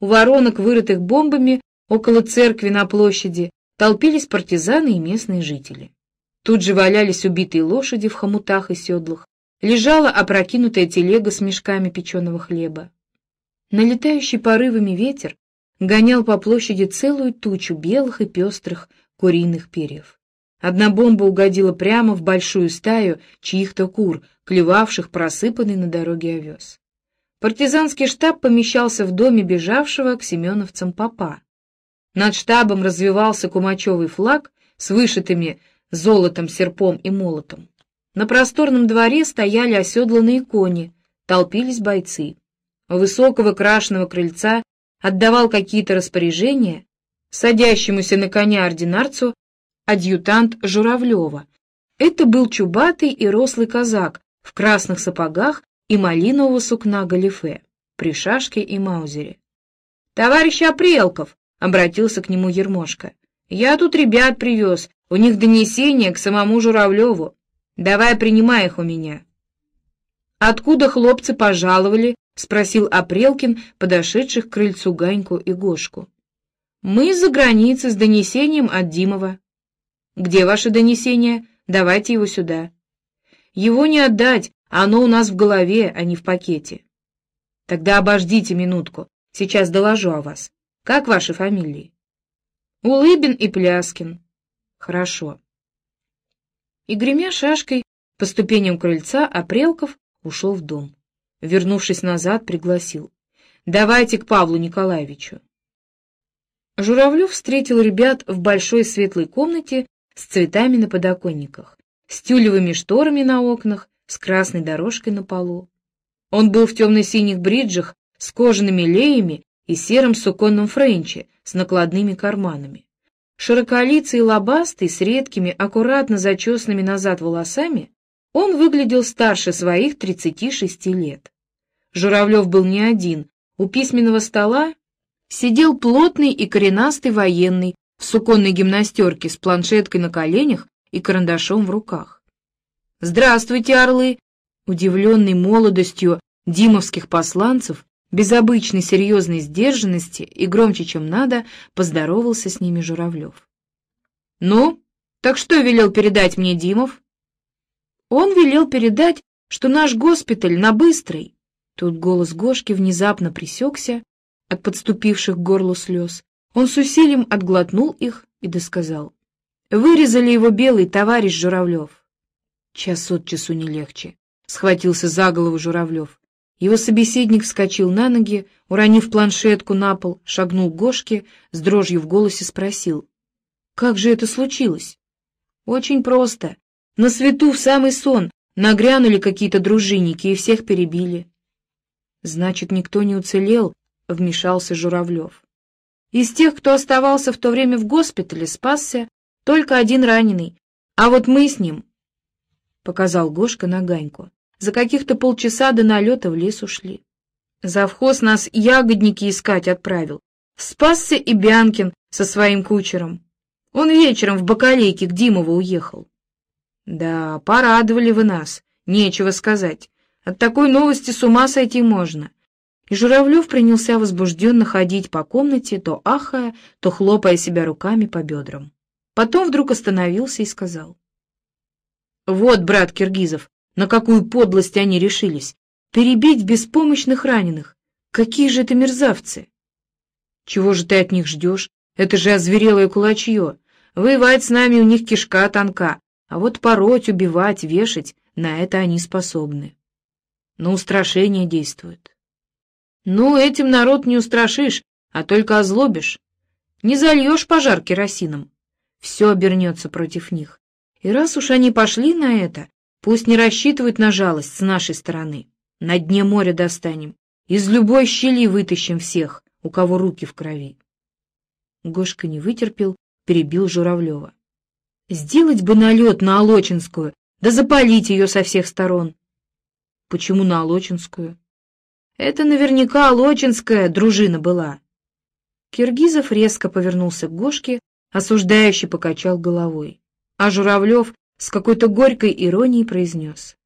У воронок, вырытых бомбами, около церкви на площади, толпились партизаны и местные жители. Тут же валялись убитые лошади в хомутах и седлах, лежала опрокинутая телега с мешками печеного хлеба. Налетающий порывами ветер гонял по площади целую тучу белых и пестрых куриных перьев. Одна бомба угодила прямо в большую стаю чьих-то кур, клевавших просыпанный на дороге овес. Партизанский штаб помещался в доме бежавшего к семеновцам попа. Над штабом развивался кумачевый флаг с вышитыми золотом, серпом и молотом. На просторном дворе стояли оседланные кони, толпились бойцы. У высокого крашеного крыльца отдавал какие-то распоряжения садящемуся на коня ординарцу адъютант Журавлева. Это был чубатый и рослый казак в красных сапогах и малинового сукна галифе, при шашке и маузере. «Товарищ Апрелков!» — обратился к нему Ермошка. «Я тут ребят привез, у них донесение к самому Журавлеву. Давай принимай их у меня». «Откуда хлопцы пожаловали?» — спросил Апрелкин, подошедших к крыльцу Ганьку и Гошку. «Мы из-за границы с донесением от Димова». «Где ваше донесение? Давайте его сюда». «Его не отдать, оно у нас в голове, а не в пакете». «Тогда обождите минутку, сейчас доложу о вас. Как ваши фамилии?» «Улыбин и Пляскин». «Хорошо». И, гремя шашкой, по ступеням крыльца Апрелков ушел в дом. Вернувшись назад, пригласил. «Давайте к Павлу Николаевичу». Журавлев встретил ребят в большой светлой комнате с цветами на подоконниках, с тюлевыми шторами на окнах, с красной дорожкой на полу. Он был в темно-синих бриджах с кожаными леями и сером суконном френче с накладными карманами. Широколицый и лобастый, с редкими, аккуратно зачесанными назад волосами, он выглядел старше своих 36 лет. Журавлев был не один. У письменного стола сидел плотный и коренастый военный в суконной гимнастерке с планшеткой на коленях и карандашом в руках. «Здравствуйте, орлы!» Удивленный молодостью димовских посланцев, без обычной серьезной сдержанности и громче, чем надо, поздоровался с ними Журавлев. «Ну, так что велел передать мне Димов?» «Он велел передать, что наш госпиталь на Быстрой...» Тут голос Гошки внезапно присекся от подступивших к горлу слез, он с усилием отглотнул их и досказал. «Вырезали его белый товарищ Журавлев». Час от часу не легче. Схватился за голову Журавлев. Его собеседник вскочил на ноги, уронив планшетку на пол, шагнул к Гошке, с дрожью в голосе спросил. «Как же это случилось?» «Очень просто. На свету в самый сон нагрянули какие-то дружинники и всех перебили». «Значит, никто не уцелел?» — вмешался Журавлев. Из тех, кто оставался в то время в госпитале, спасся только один раненый, а вот мы с ним, — показал Гошка на Ганьку, — за каких-то полчаса до налета в лес ушли. Завхоз нас ягодники искать отправил. Спасся и Бянкин со своим кучером. Он вечером в Бакалейке к Димову уехал. Да, порадовали вы нас, нечего сказать. От такой новости с ума сойти можно и Журавлев принялся возбужденно ходить по комнате, то ахая, то хлопая себя руками по бедрам. Потом вдруг остановился и сказал. Вот, брат Киргизов, на какую подлость они решились. Перебить беспомощных раненых. Какие же это мерзавцы! Чего же ты от них ждешь? Это же озверелое кулачье. Воевать с нами у них кишка тонка, а вот пороть, убивать, вешать — на это они способны. На устрашение действуют. Ну, этим народ не устрашишь, а только озлобишь. Не зальешь пожар керосином. Все обернется против них. И раз уж они пошли на это, пусть не рассчитывают на жалость с нашей стороны. На дне моря достанем, из любой щели вытащим всех, у кого руки в крови. Гошка не вытерпел, перебил Журавлева. Сделать бы налет на Олочинскую, да запалить ее со всех сторон. Почему на Олочинскую? Это наверняка Олочинская дружина была. Киргизов резко повернулся к Гошке, осуждающе покачал головой. А Журавлев с какой-то горькой иронией произнес.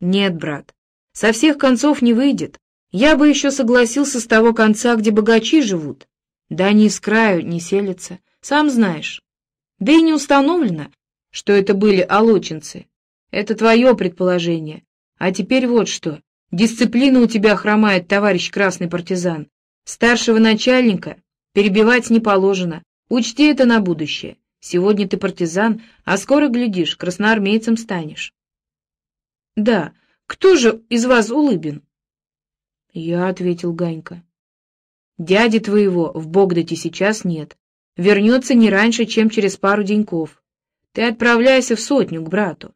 «Нет, брат, со всех концов не выйдет. Я бы еще согласился с того конца, где богачи живут. Да они с краю не селятся, сам знаешь. Да и не установлено, что это были олочинцы. Это твое предположение. А теперь вот что. Дисциплина у тебя хромает, товарищ красный партизан. Старшего начальника перебивать не положено. Учти это на будущее. Сегодня ты партизан, а скоро, глядишь, красноармейцем станешь. Да, кто же из вас Улыбин? Я ответил Ганька. Дяди твоего в Богдате сейчас нет. Вернется не раньше, чем через пару деньков. Ты отправляйся в сотню к брату.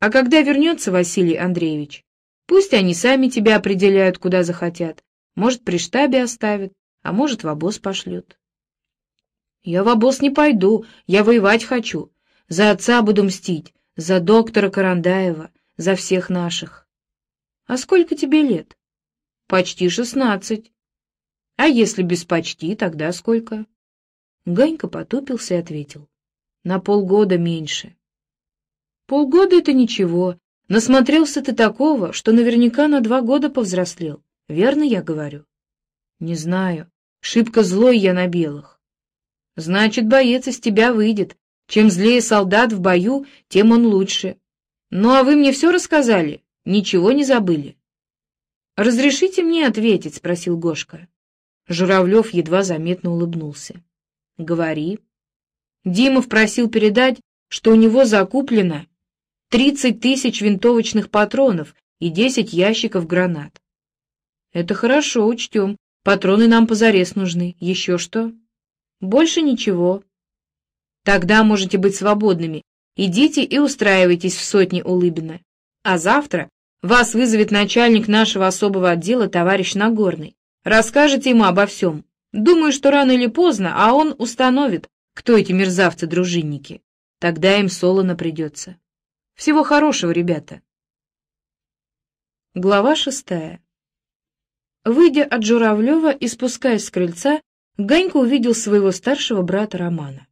А когда вернется Василий Андреевич, пусть они сами тебя определяют, куда захотят. Может, при штабе оставят, а может, в обоз пошлют. Я в обоз не пойду, я воевать хочу. За отца буду мстить, за доктора Карандаева, за всех наших. А сколько тебе лет? Почти шестнадцать. А если без почти, тогда сколько? Ганька потупился и ответил. На полгода меньше. Полгода — это ничего. Насмотрелся ты такого, что наверняка на два года повзрослел. Верно я говорю? Не знаю. Шибко злой я на белых. Значит, боец из тебя выйдет. Чем злее солдат в бою, тем он лучше. Ну а вы мне все рассказали? Ничего не забыли? «Разрешите мне ответить?» — спросил Гошка. Журавлев едва заметно улыбнулся. «Говори». Димов просил передать, что у него закуплено 30 тысяч винтовочных патронов и 10 ящиков гранат. «Это хорошо, учтем. Патроны нам позарез нужны. Еще что?» «Больше ничего». «Тогда можете быть свободными. Идите и устраивайтесь в сотне Улыбина. А завтра вас вызовет начальник нашего особого отдела, товарищ Нагорный. Расскажете ему обо всем. Думаю, что рано или поздно, а он установит, кто эти мерзавцы-дружинники. Тогда им солоно придется. Всего хорошего, ребята. Глава шестая. Выйдя от Журавлева и спускаясь с крыльца, Ганька увидел своего старшего брата Романа.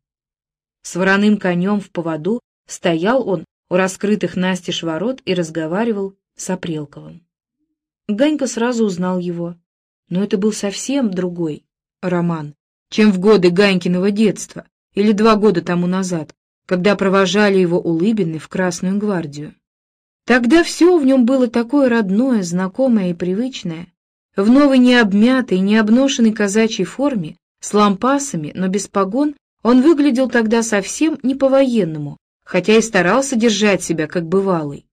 С вороным конем в поводу стоял он у раскрытых настежь ворот и разговаривал с Апрелковым. Ганька сразу узнал его. Но это был совсем другой роман, чем в годы Ганькиного детства или два года тому назад, когда провожали его улыбины в Красную гвардию. Тогда все в нем было такое родное, знакомое и привычное. В новой необмятой, необношенной казачьей форме, с лампасами, но без погон, он выглядел тогда совсем не по-военному, хотя и старался держать себя как бывалый.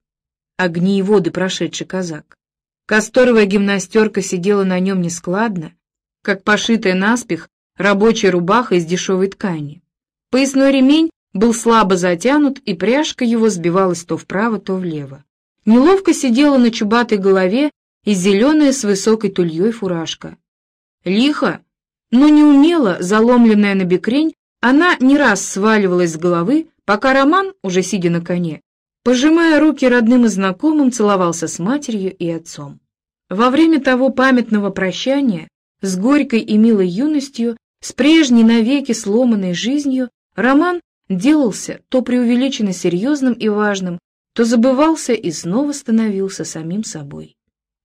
Огни и воды прошедший казак. Касторовая гимнастерка сидела на нем нескладно, как пошитая наспех рабочая рубаха из дешевой ткани. Поясной ремень был слабо затянут, и пряжка его сбивалась то вправо, то влево. Неловко сидела на чубатой голове и зеленая с высокой тульей фуражка. Лихо, но неумело, заломленная на бекрень, она не раз сваливалась с головы, пока Роман, уже сидя на коне, Пожимая руки родным и знакомым, целовался с матерью и отцом. Во время того памятного прощания с горькой и милой юностью, с прежней навеки сломанной жизнью, Роман делался то преувеличенно серьезным и важным, то забывался и снова становился самим собой.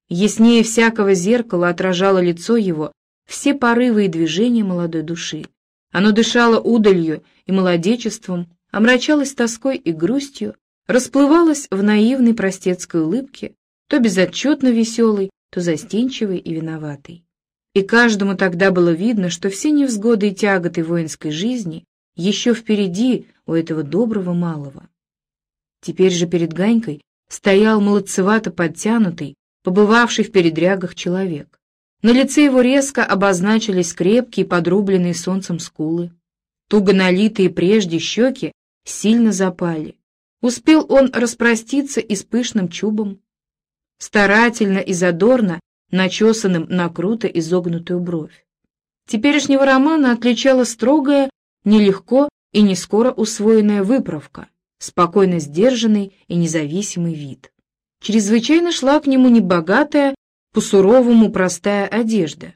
Яснее всякого зеркала отражало лицо его все порывы и движения молодой души. Оно дышало удалью и молодечеством, омрачалось тоской и грустью, расплывалась в наивной простецкой улыбке, то безотчетно веселой, то застенчивой и виноватой. И каждому тогда было видно, что все невзгоды и тяготы воинской жизни еще впереди у этого доброго малого. Теперь же перед Ганькой стоял молодцевато подтянутый, побывавший в передрягах человек. На лице его резко обозначились крепкие, подрубленные солнцем скулы. Туго налитые прежде щеки сильно запали. Успел он распроститься и с пышным чубом, старательно и задорно начесанным на круто изогнутую бровь. Теперешнего романа отличала строгая, нелегко и не скоро усвоенная выправка, спокойно сдержанный и независимый вид. Чрезвычайно шла к нему небогатая, по-суровому простая одежда.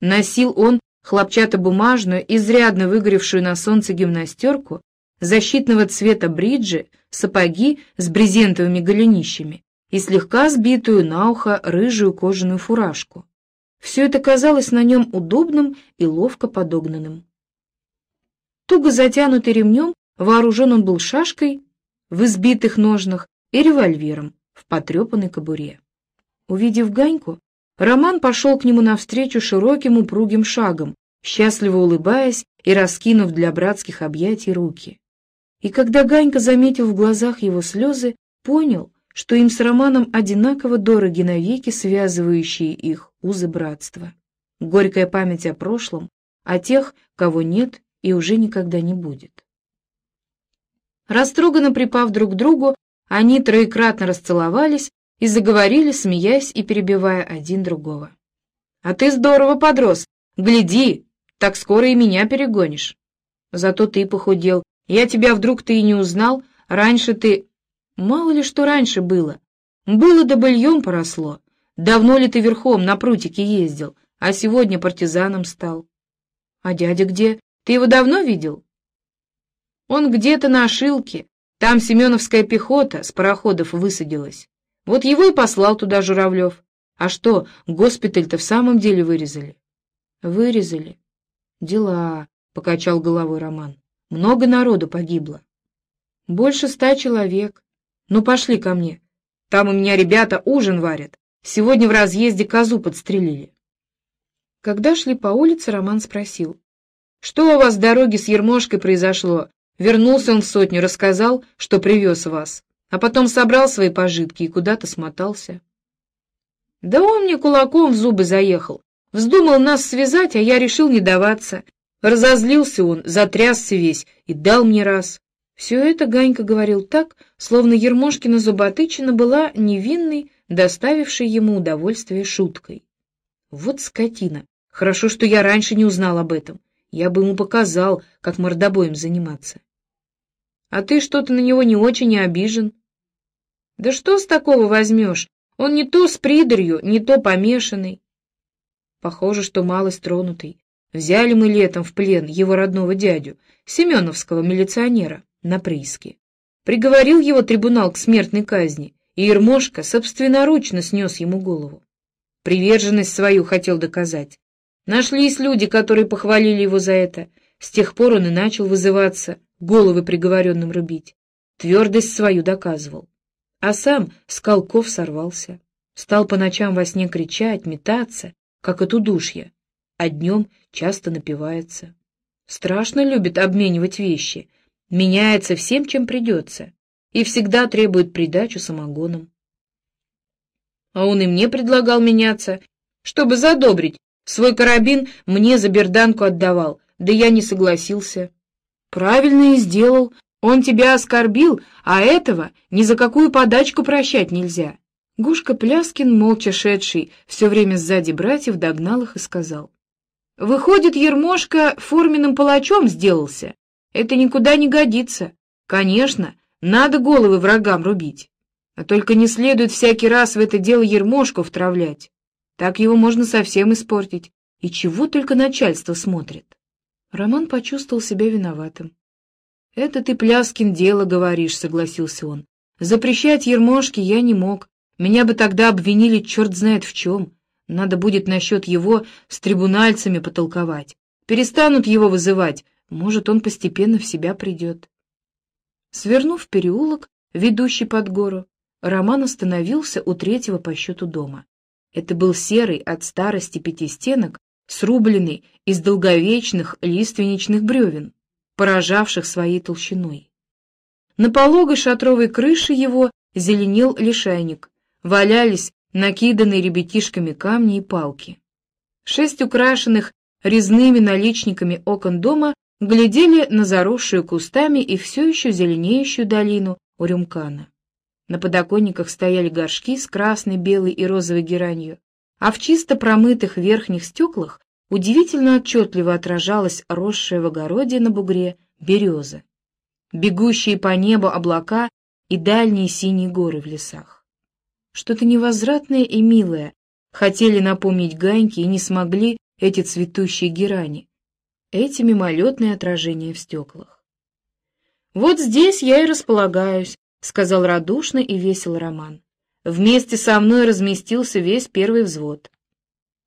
Носил он хлопчатобумажную, изрядно выгоревшую на солнце гимнастерку, защитного цвета бриджи, сапоги с брезентовыми голенищами и слегка сбитую на ухо рыжую кожаную фуражку. Все это казалось на нем удобным и ловко подогнанным. Туго затянутый ремнем, вооружен он был шашкой в избитых ножнах и револьвером в потрепанной кобуре. Увидев Ганьку, Роман пошел к нему навстречу широким упругим шагом, счастливо улыбаясь и раскинув для братских объятий руки. И когда Ганька заметил в глазах его слезы, понял, что им с Романом одинаково дороги навеки связывающие их узы братства. Горькая память о прошлом, о тех, кого нет и уже никогда не будет. Растроганно припав друг к другу, они троекратно расцеловались и заговорили, смеясь и перебивая один другого. «А ты здорово подрос! Гляди, так скоро и меня перегонишь! Зато ты похудел, я тебя вдруг ты и не узнал, раньше ты Мало ли что раньше было. Было да быльем поросло. Давно ли ты верхом на прутике ездил, а сегодня партизаном стал? А дядя где? Ты его давно видел? Он где-то на Ошилке. Там семеновская пехота с пароходов высадилась. Вот его и послал туда Журавлев. А что, госпиталь-то в самом деле вырезали? Вырезали. Дела, — покачал головой Роман. Много народу погибло. Больше ста человек. Ну, пошли ко мне. Там у меня ребята ужин варят. Сегодня в разъезде козу подстрелили. Когда шли по улице, Роман спросил. Что у вас с дороги с Ермошкой произошло? Вернулся он в сотню, рассказал, что привез вас. А потом собрал свои пожитки и куда-то смотался. Да он мне кулаком в зубы заехал. Вздумал нас связать, а я решил не даваться. Разозлился он, затрясся весь и дал мне раз. Все это Ганька говорил так, словно Ермошкина зуботычина была невинной, доставившей ему удовольствие шуткой. Вот скотина! Хорошо, что я раньше не узнал об этом. Я бы ему показал, как мордобоем заниматься. А ты что-то на него не очень и обижен. Да что с такого возьмешь? Он не то с придарью, не то помешанный. Похоже, что малость тронутый. Взяли мы летом в плен его родного дядю, семеновского милиционера на прииске. Приговорил его трибунал к смертной казни, и Ермошка собственноручно снес ему голову. Приверженность свою хотел доказать. Нашлись люди, которые похвалили его за это. С тех пор он и начал вызываться, головы приговоренным рубить. Твердость свою доказывал. А сам с колков сорвался. Стал по ночам во сне кричать, метаться, как от удушья, а днем часто напивается. Страшно любит обменивать вещи — меняется всем, чем придется, и всегда требует придачу самогоном. А он и мне предлагал меняться, чтобы задобрить. Свой карабин мне за берданку отдавал, да я не согласился. Правильно и сделал. Он тебя оскорбил, а этого ни за какую подачку прощать нельзя. Гушка Пляскин, молча шедший, все время сзади братьев, догнал их и сказал. Выходит, Ермошка форменным палачом сделался. Это никуда не годится. Конечно, надо головы врагам рубить. А только не следует всякий раз в это дело ермошку втравлять. Так его можно совсем испортить. И чего только начальство смотрит. Роман почувствовал себя виноватым. — Это ты, Пляскин, дело говоришь, — согласился он. — Запрещать ермошки я не мог. Меня бы тогда обвинили черт знает в чем. Надо будет насчет его с трибунальцами потолковать. Перестанут его вызывать, может, он постепенно в себя придет. Свернув переулок, ведущий под гору, Роман остановился у третьего по счету дома. Это был серый от старости пятистенок, срубленный из долговечных лиственничных бревен, поражавших своей толщиной. На пологой шатровой крыше его зеленел лишайник, валялись накиданные ребятишками камни и палки. Шесть украшенных резными наличниками окон дома глядели на заросшую кустами и все еще зеленеющую долину Урюмкана. На подоконниках стояли горшки с красной, белой и розовой геранью, а в чисто промытых верхних стеклах удивительно отчетливо отражалась росшая в огороде на бугре береза, бегущие по небу облака и дальние синие горы в лесах. Что-то невозвратное и милое хотели напомнить Ганьке и не смогли эти цветущие герани, эти мимолетные отражения в стеклах. «Вот здесь я и располагаюсь», — сказал радушно и весел Роман. «Вместе со мной разместился весь первый взвод».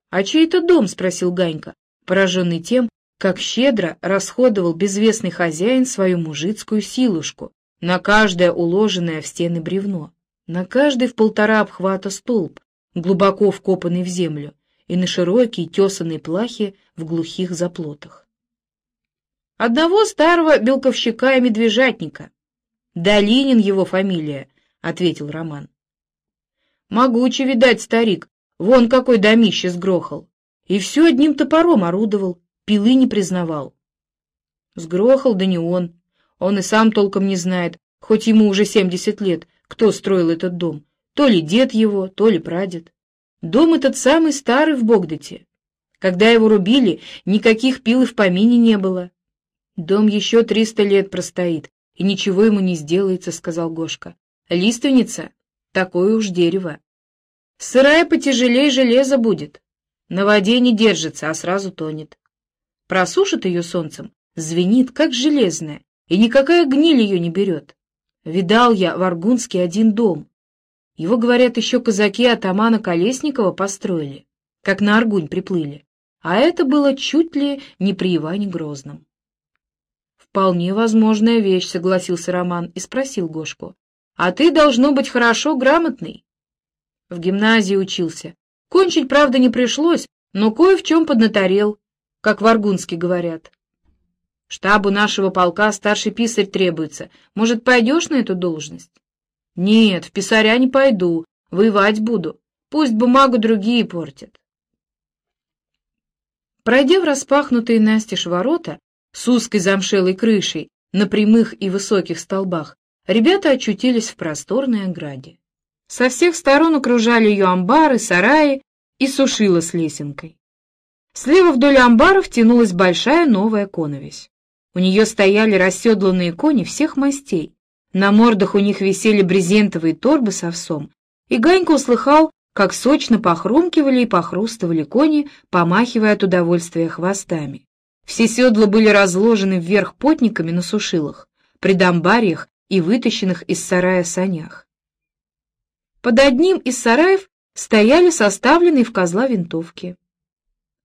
«А чей это дом?» — спросил Ганька, пораженный тем, как щедро расходовал безвестный хозяин свою мужицкую силушку на каждое уложенное в стены бревно, на каждый в полтора обхвата столб, глубоко вкопанный в землю, и на широкие тесанные плахи в глухих заплотах. Одного старого белковщика и медвежатника, «Долинин его фамилия», — ответил Роман. «Могучий, видать, старик, вон какой домище сгрохал. И все одним топором орудовал, пилы не признавал». Сгрохал, да не он. Он и сам толком не знает, хоть ему уже семьдесят лет, кто строил этот дом. То ли дед его, то ли прадед. Дом этот самый старый в Богдате. Когда его рубили, никаких пил и в помине не было. Дом еще триста лет простоит, и ничего ему не сделается, — сказал Гошка. Лиственница — такое уж дерево. Сырая потяжелее железа будет. На воде не держится, а сразу тонет. Просушит ее солнцем, звенит, как железная, и никакая гниль ее не берет. Видал я в Аргунске один дом. Его, говорят, еще казаки атамана Колесникова построили, как на Аргунь приплыли. А это было чуть ли не при Иване Грозном. «Вполне возможная вещь», — согласился Роман и спросил Гошку. «А ты, должно быть, хорошо грамотный». В гимназии учился. Кончить, правда, не пришлось, но кое в чем поднаторел, как в Аргунске говорят. Штабу нашего полка старший писарь требуется. Может, пойдешь на эту должность? Нет, в писаря не пойду, воевать буду. Пусть бумагу другие портят. Пройдя в распахнутые настежь ворота, с узкой замшелой крышей на прямых и высоких столбах, ребята очутились в просторной ограде. Со всех сторон окружали ее амбары, сараи и сушила с лесенкой. Слева вдоль амбаров тянулась большая новая коновесь. У нее стояли расседланные кони всех мастей. На мордах у них висели брезентовые торбы с овсом, и Ганька услыхал, как сочно похрумкивали и похрустывали кони, помахивая от удовольствия хвостами. Все седла были разложены вверх потниками на сушилах, предамбарьях и вытащенных из сарая санях. Под одним из сараев стояли составленные в козла винтовки,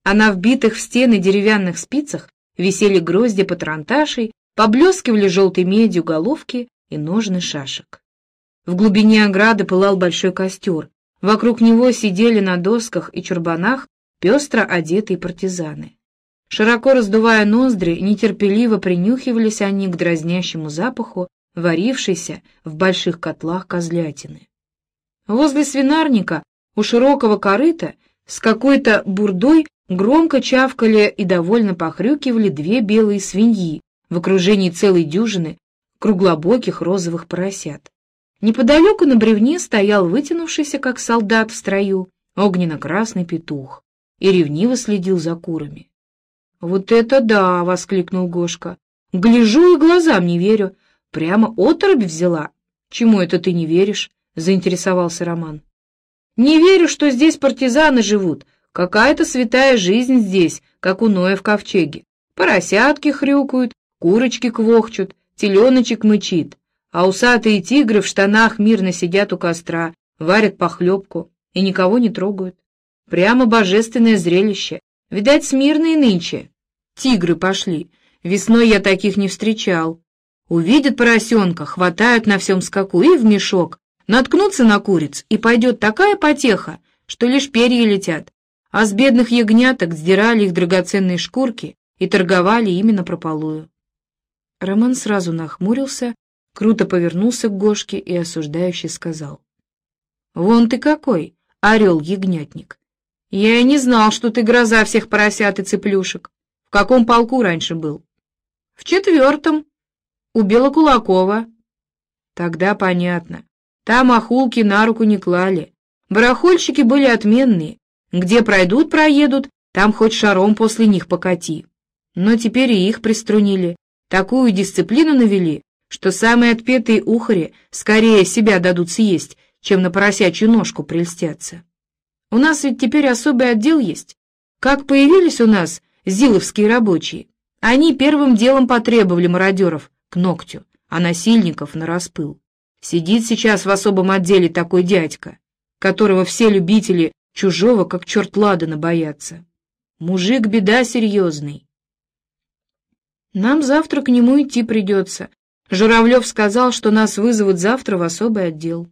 а на вбитых в стены деревянных спицах висели грозди патронташей, поблескивали желтой медью головки и ножны шашек. В глубине ограды пылал большой костер, вокруг него сидели на досках и чурбанах пестро одетые партизаны. Широко раздувая ноздри, нетерпеливо принюхивались они к дразнящему запаху, варившейся в больших котлах козлятины. Возле свинарника у широкого корыта с какой-то бурдой громко чавкали и довольно похрюкивали две белые свиньи в окружении целой дюжины круглобоких розовых поросят. Неподалеку на бревне стоял вытянувшийся, как солдат в строю, огненно-красный петух и ревниво следил за курами. «Вот это да!» — воскликнул Гошка. «Гляжу и глазам не верю. Прямо оторопь взяла. Чему это ты не веришь?» — заинтересовался Роман. «Не верю, что здесь партизаны живут. Какая-то святая жизнь здесь, как у Ноя в ковчеге. Поросятки хрюкают, курочки квохчут, теленочек мычит, а усатые тигры в штанах мирно сидят у костра, варят похлебку и никого не трогают. Прямо божественное зрелище. Видать, смирные нынче. Тигры пошли. Весной я таких не встречал. Увидят поросенка, хватают на всем скаку и в мешок, наткнутся на куриц, и пойдет такая потеха, что лишь перья летят. А с бедных ягняток сдирали их драгоценные шкурки и торговали именно прополую. Роман сразу нахмурился, круто повернулся к Гошке и осуждающе сказал. «Вон ты какой, орел-ягнятник! Я и не знал, что ты гроза всех поросят и цыплюшек. В каком полку раньше был?» «В четвертом. У Белокулакова». «Тогда понятно. Там охулки на руку не клали. Барахольщики были отменные. Где пройдут, проедут, там хоть шаром после них покати. Но теперь и их приструнили. Такую дисциплину навели, что самые отпетые ухари скорее себя дадут съесть, чем на поросячью ножку прельстятся. У нас ведь теперь особый отдел есть. Как появились у нас зиловские рабочие, они первым делом потребовали мародеров к ногтю, а насильников на распыл. Сидит сейчас в особом отделе такой дядька, которого все любители чужого, как черт ладана, боятся. Мужик беда серьезный. Нам завтра к нему идти придется. Журавлев сказал, что нас вызовут завтра в особый отдел.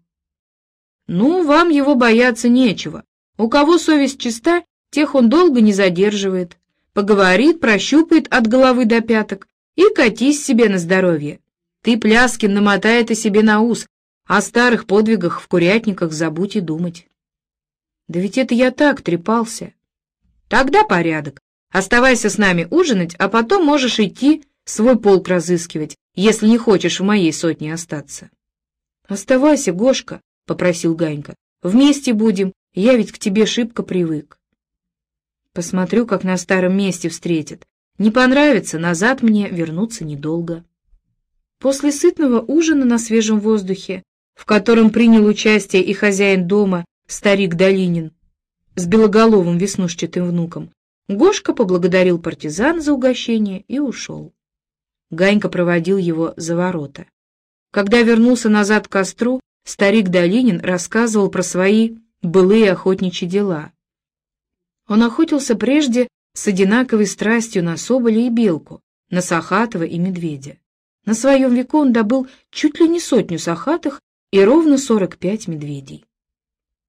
Ну, вам его бояться нечего. У кого совесть чиста, тех он долго не задерживает. Поговорит, прощупает от головы до пяток и катись себе на здоровье. Ты, Пляскин, намотай это себе на ус, о старых подвигах в курятниках забудь и думать. Да ведь это я так трепался. Тогда порядок. Оставайся с нами ужинать, а потом можешь идти свой полк разыскивать, если не хочешь в моей сотне остаться. — Оставайся, Гошка, — попросил Ганька. — Вместе будем, я ведь к тебе шибко привык. Посмотрю, как на старом месте встретят. Не понравится, назад мне вернуться недолго. После сытного ужина на свежем воздухе, в котором принял участие и хозяин дома, старик Долинин, с белоголовым веснушчатым внуком, Гошка поблагодарил партизан за угощение и ушел. Ганька проводил его за ворота. Когда вернулся назад к костру, старик Долинин рассказывал про свои былые охотничьи дела. Он охотился прежде с одинаковой страстью на соболя и белку, на сахатова и медведя. На своем веку он добыл чуть ли не сотню сахатых и ровно сорок пять медведей.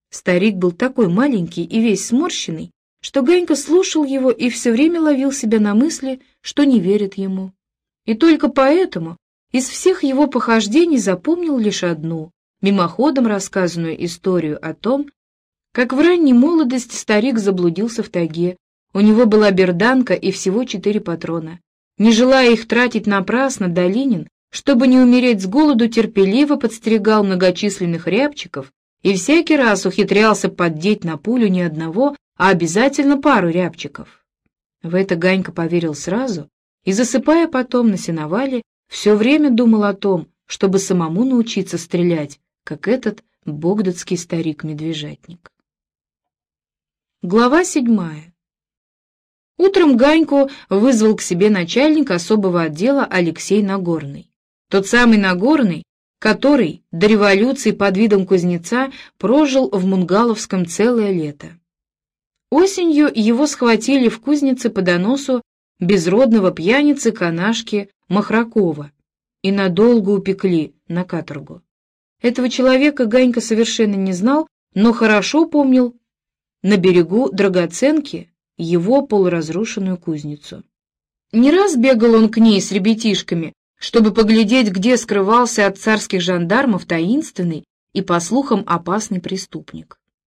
Старик был такой маленький и весь сморщенный, что Ганька слушал его и все время ловил себя на мысли, что не верит ему. И только поэтому из всех его похождений запомнил лишь одну, мимоходом рассказанную историю о том, как в ранней молодости старик заблудился в тайге. У него была берданка и всего четыре патрона. Не желая их тратить напрасно, Долинин, чтобы не умереть с голоду, терпеливо подстерегал многочисленных рябчиков и всякий раз ухитрялся поддеть на пулю не одного, а обязательно пару рябчиков. В это Ганька поверил сразу и, засыпая потом на сеновале, все время думал о том, чтобы самому научиться стрелять, как этот богдатский старик-медвежатник. Глава седьмая. Утром Ганьку вызвал к себе начальник особого отдела Алексей Нагорный. Тот самый Нагорный, который до революции под видом кузнеца прожил в Мунгаловском целое лето. Осенью его схватили в кузнице по доносу безродного пьяницы-канашки Махракова и надолго упекли на каторгу. Этого человека Ганька совершенно не знал, но хорошо помнил на берегу Драгоценки его полуразрушенную кузницу. Не раз бегал он к ней с ребятишками, чтобы поглядеть, где скрывался от царских жандармов таинственный и, по слухам, опасный преступник.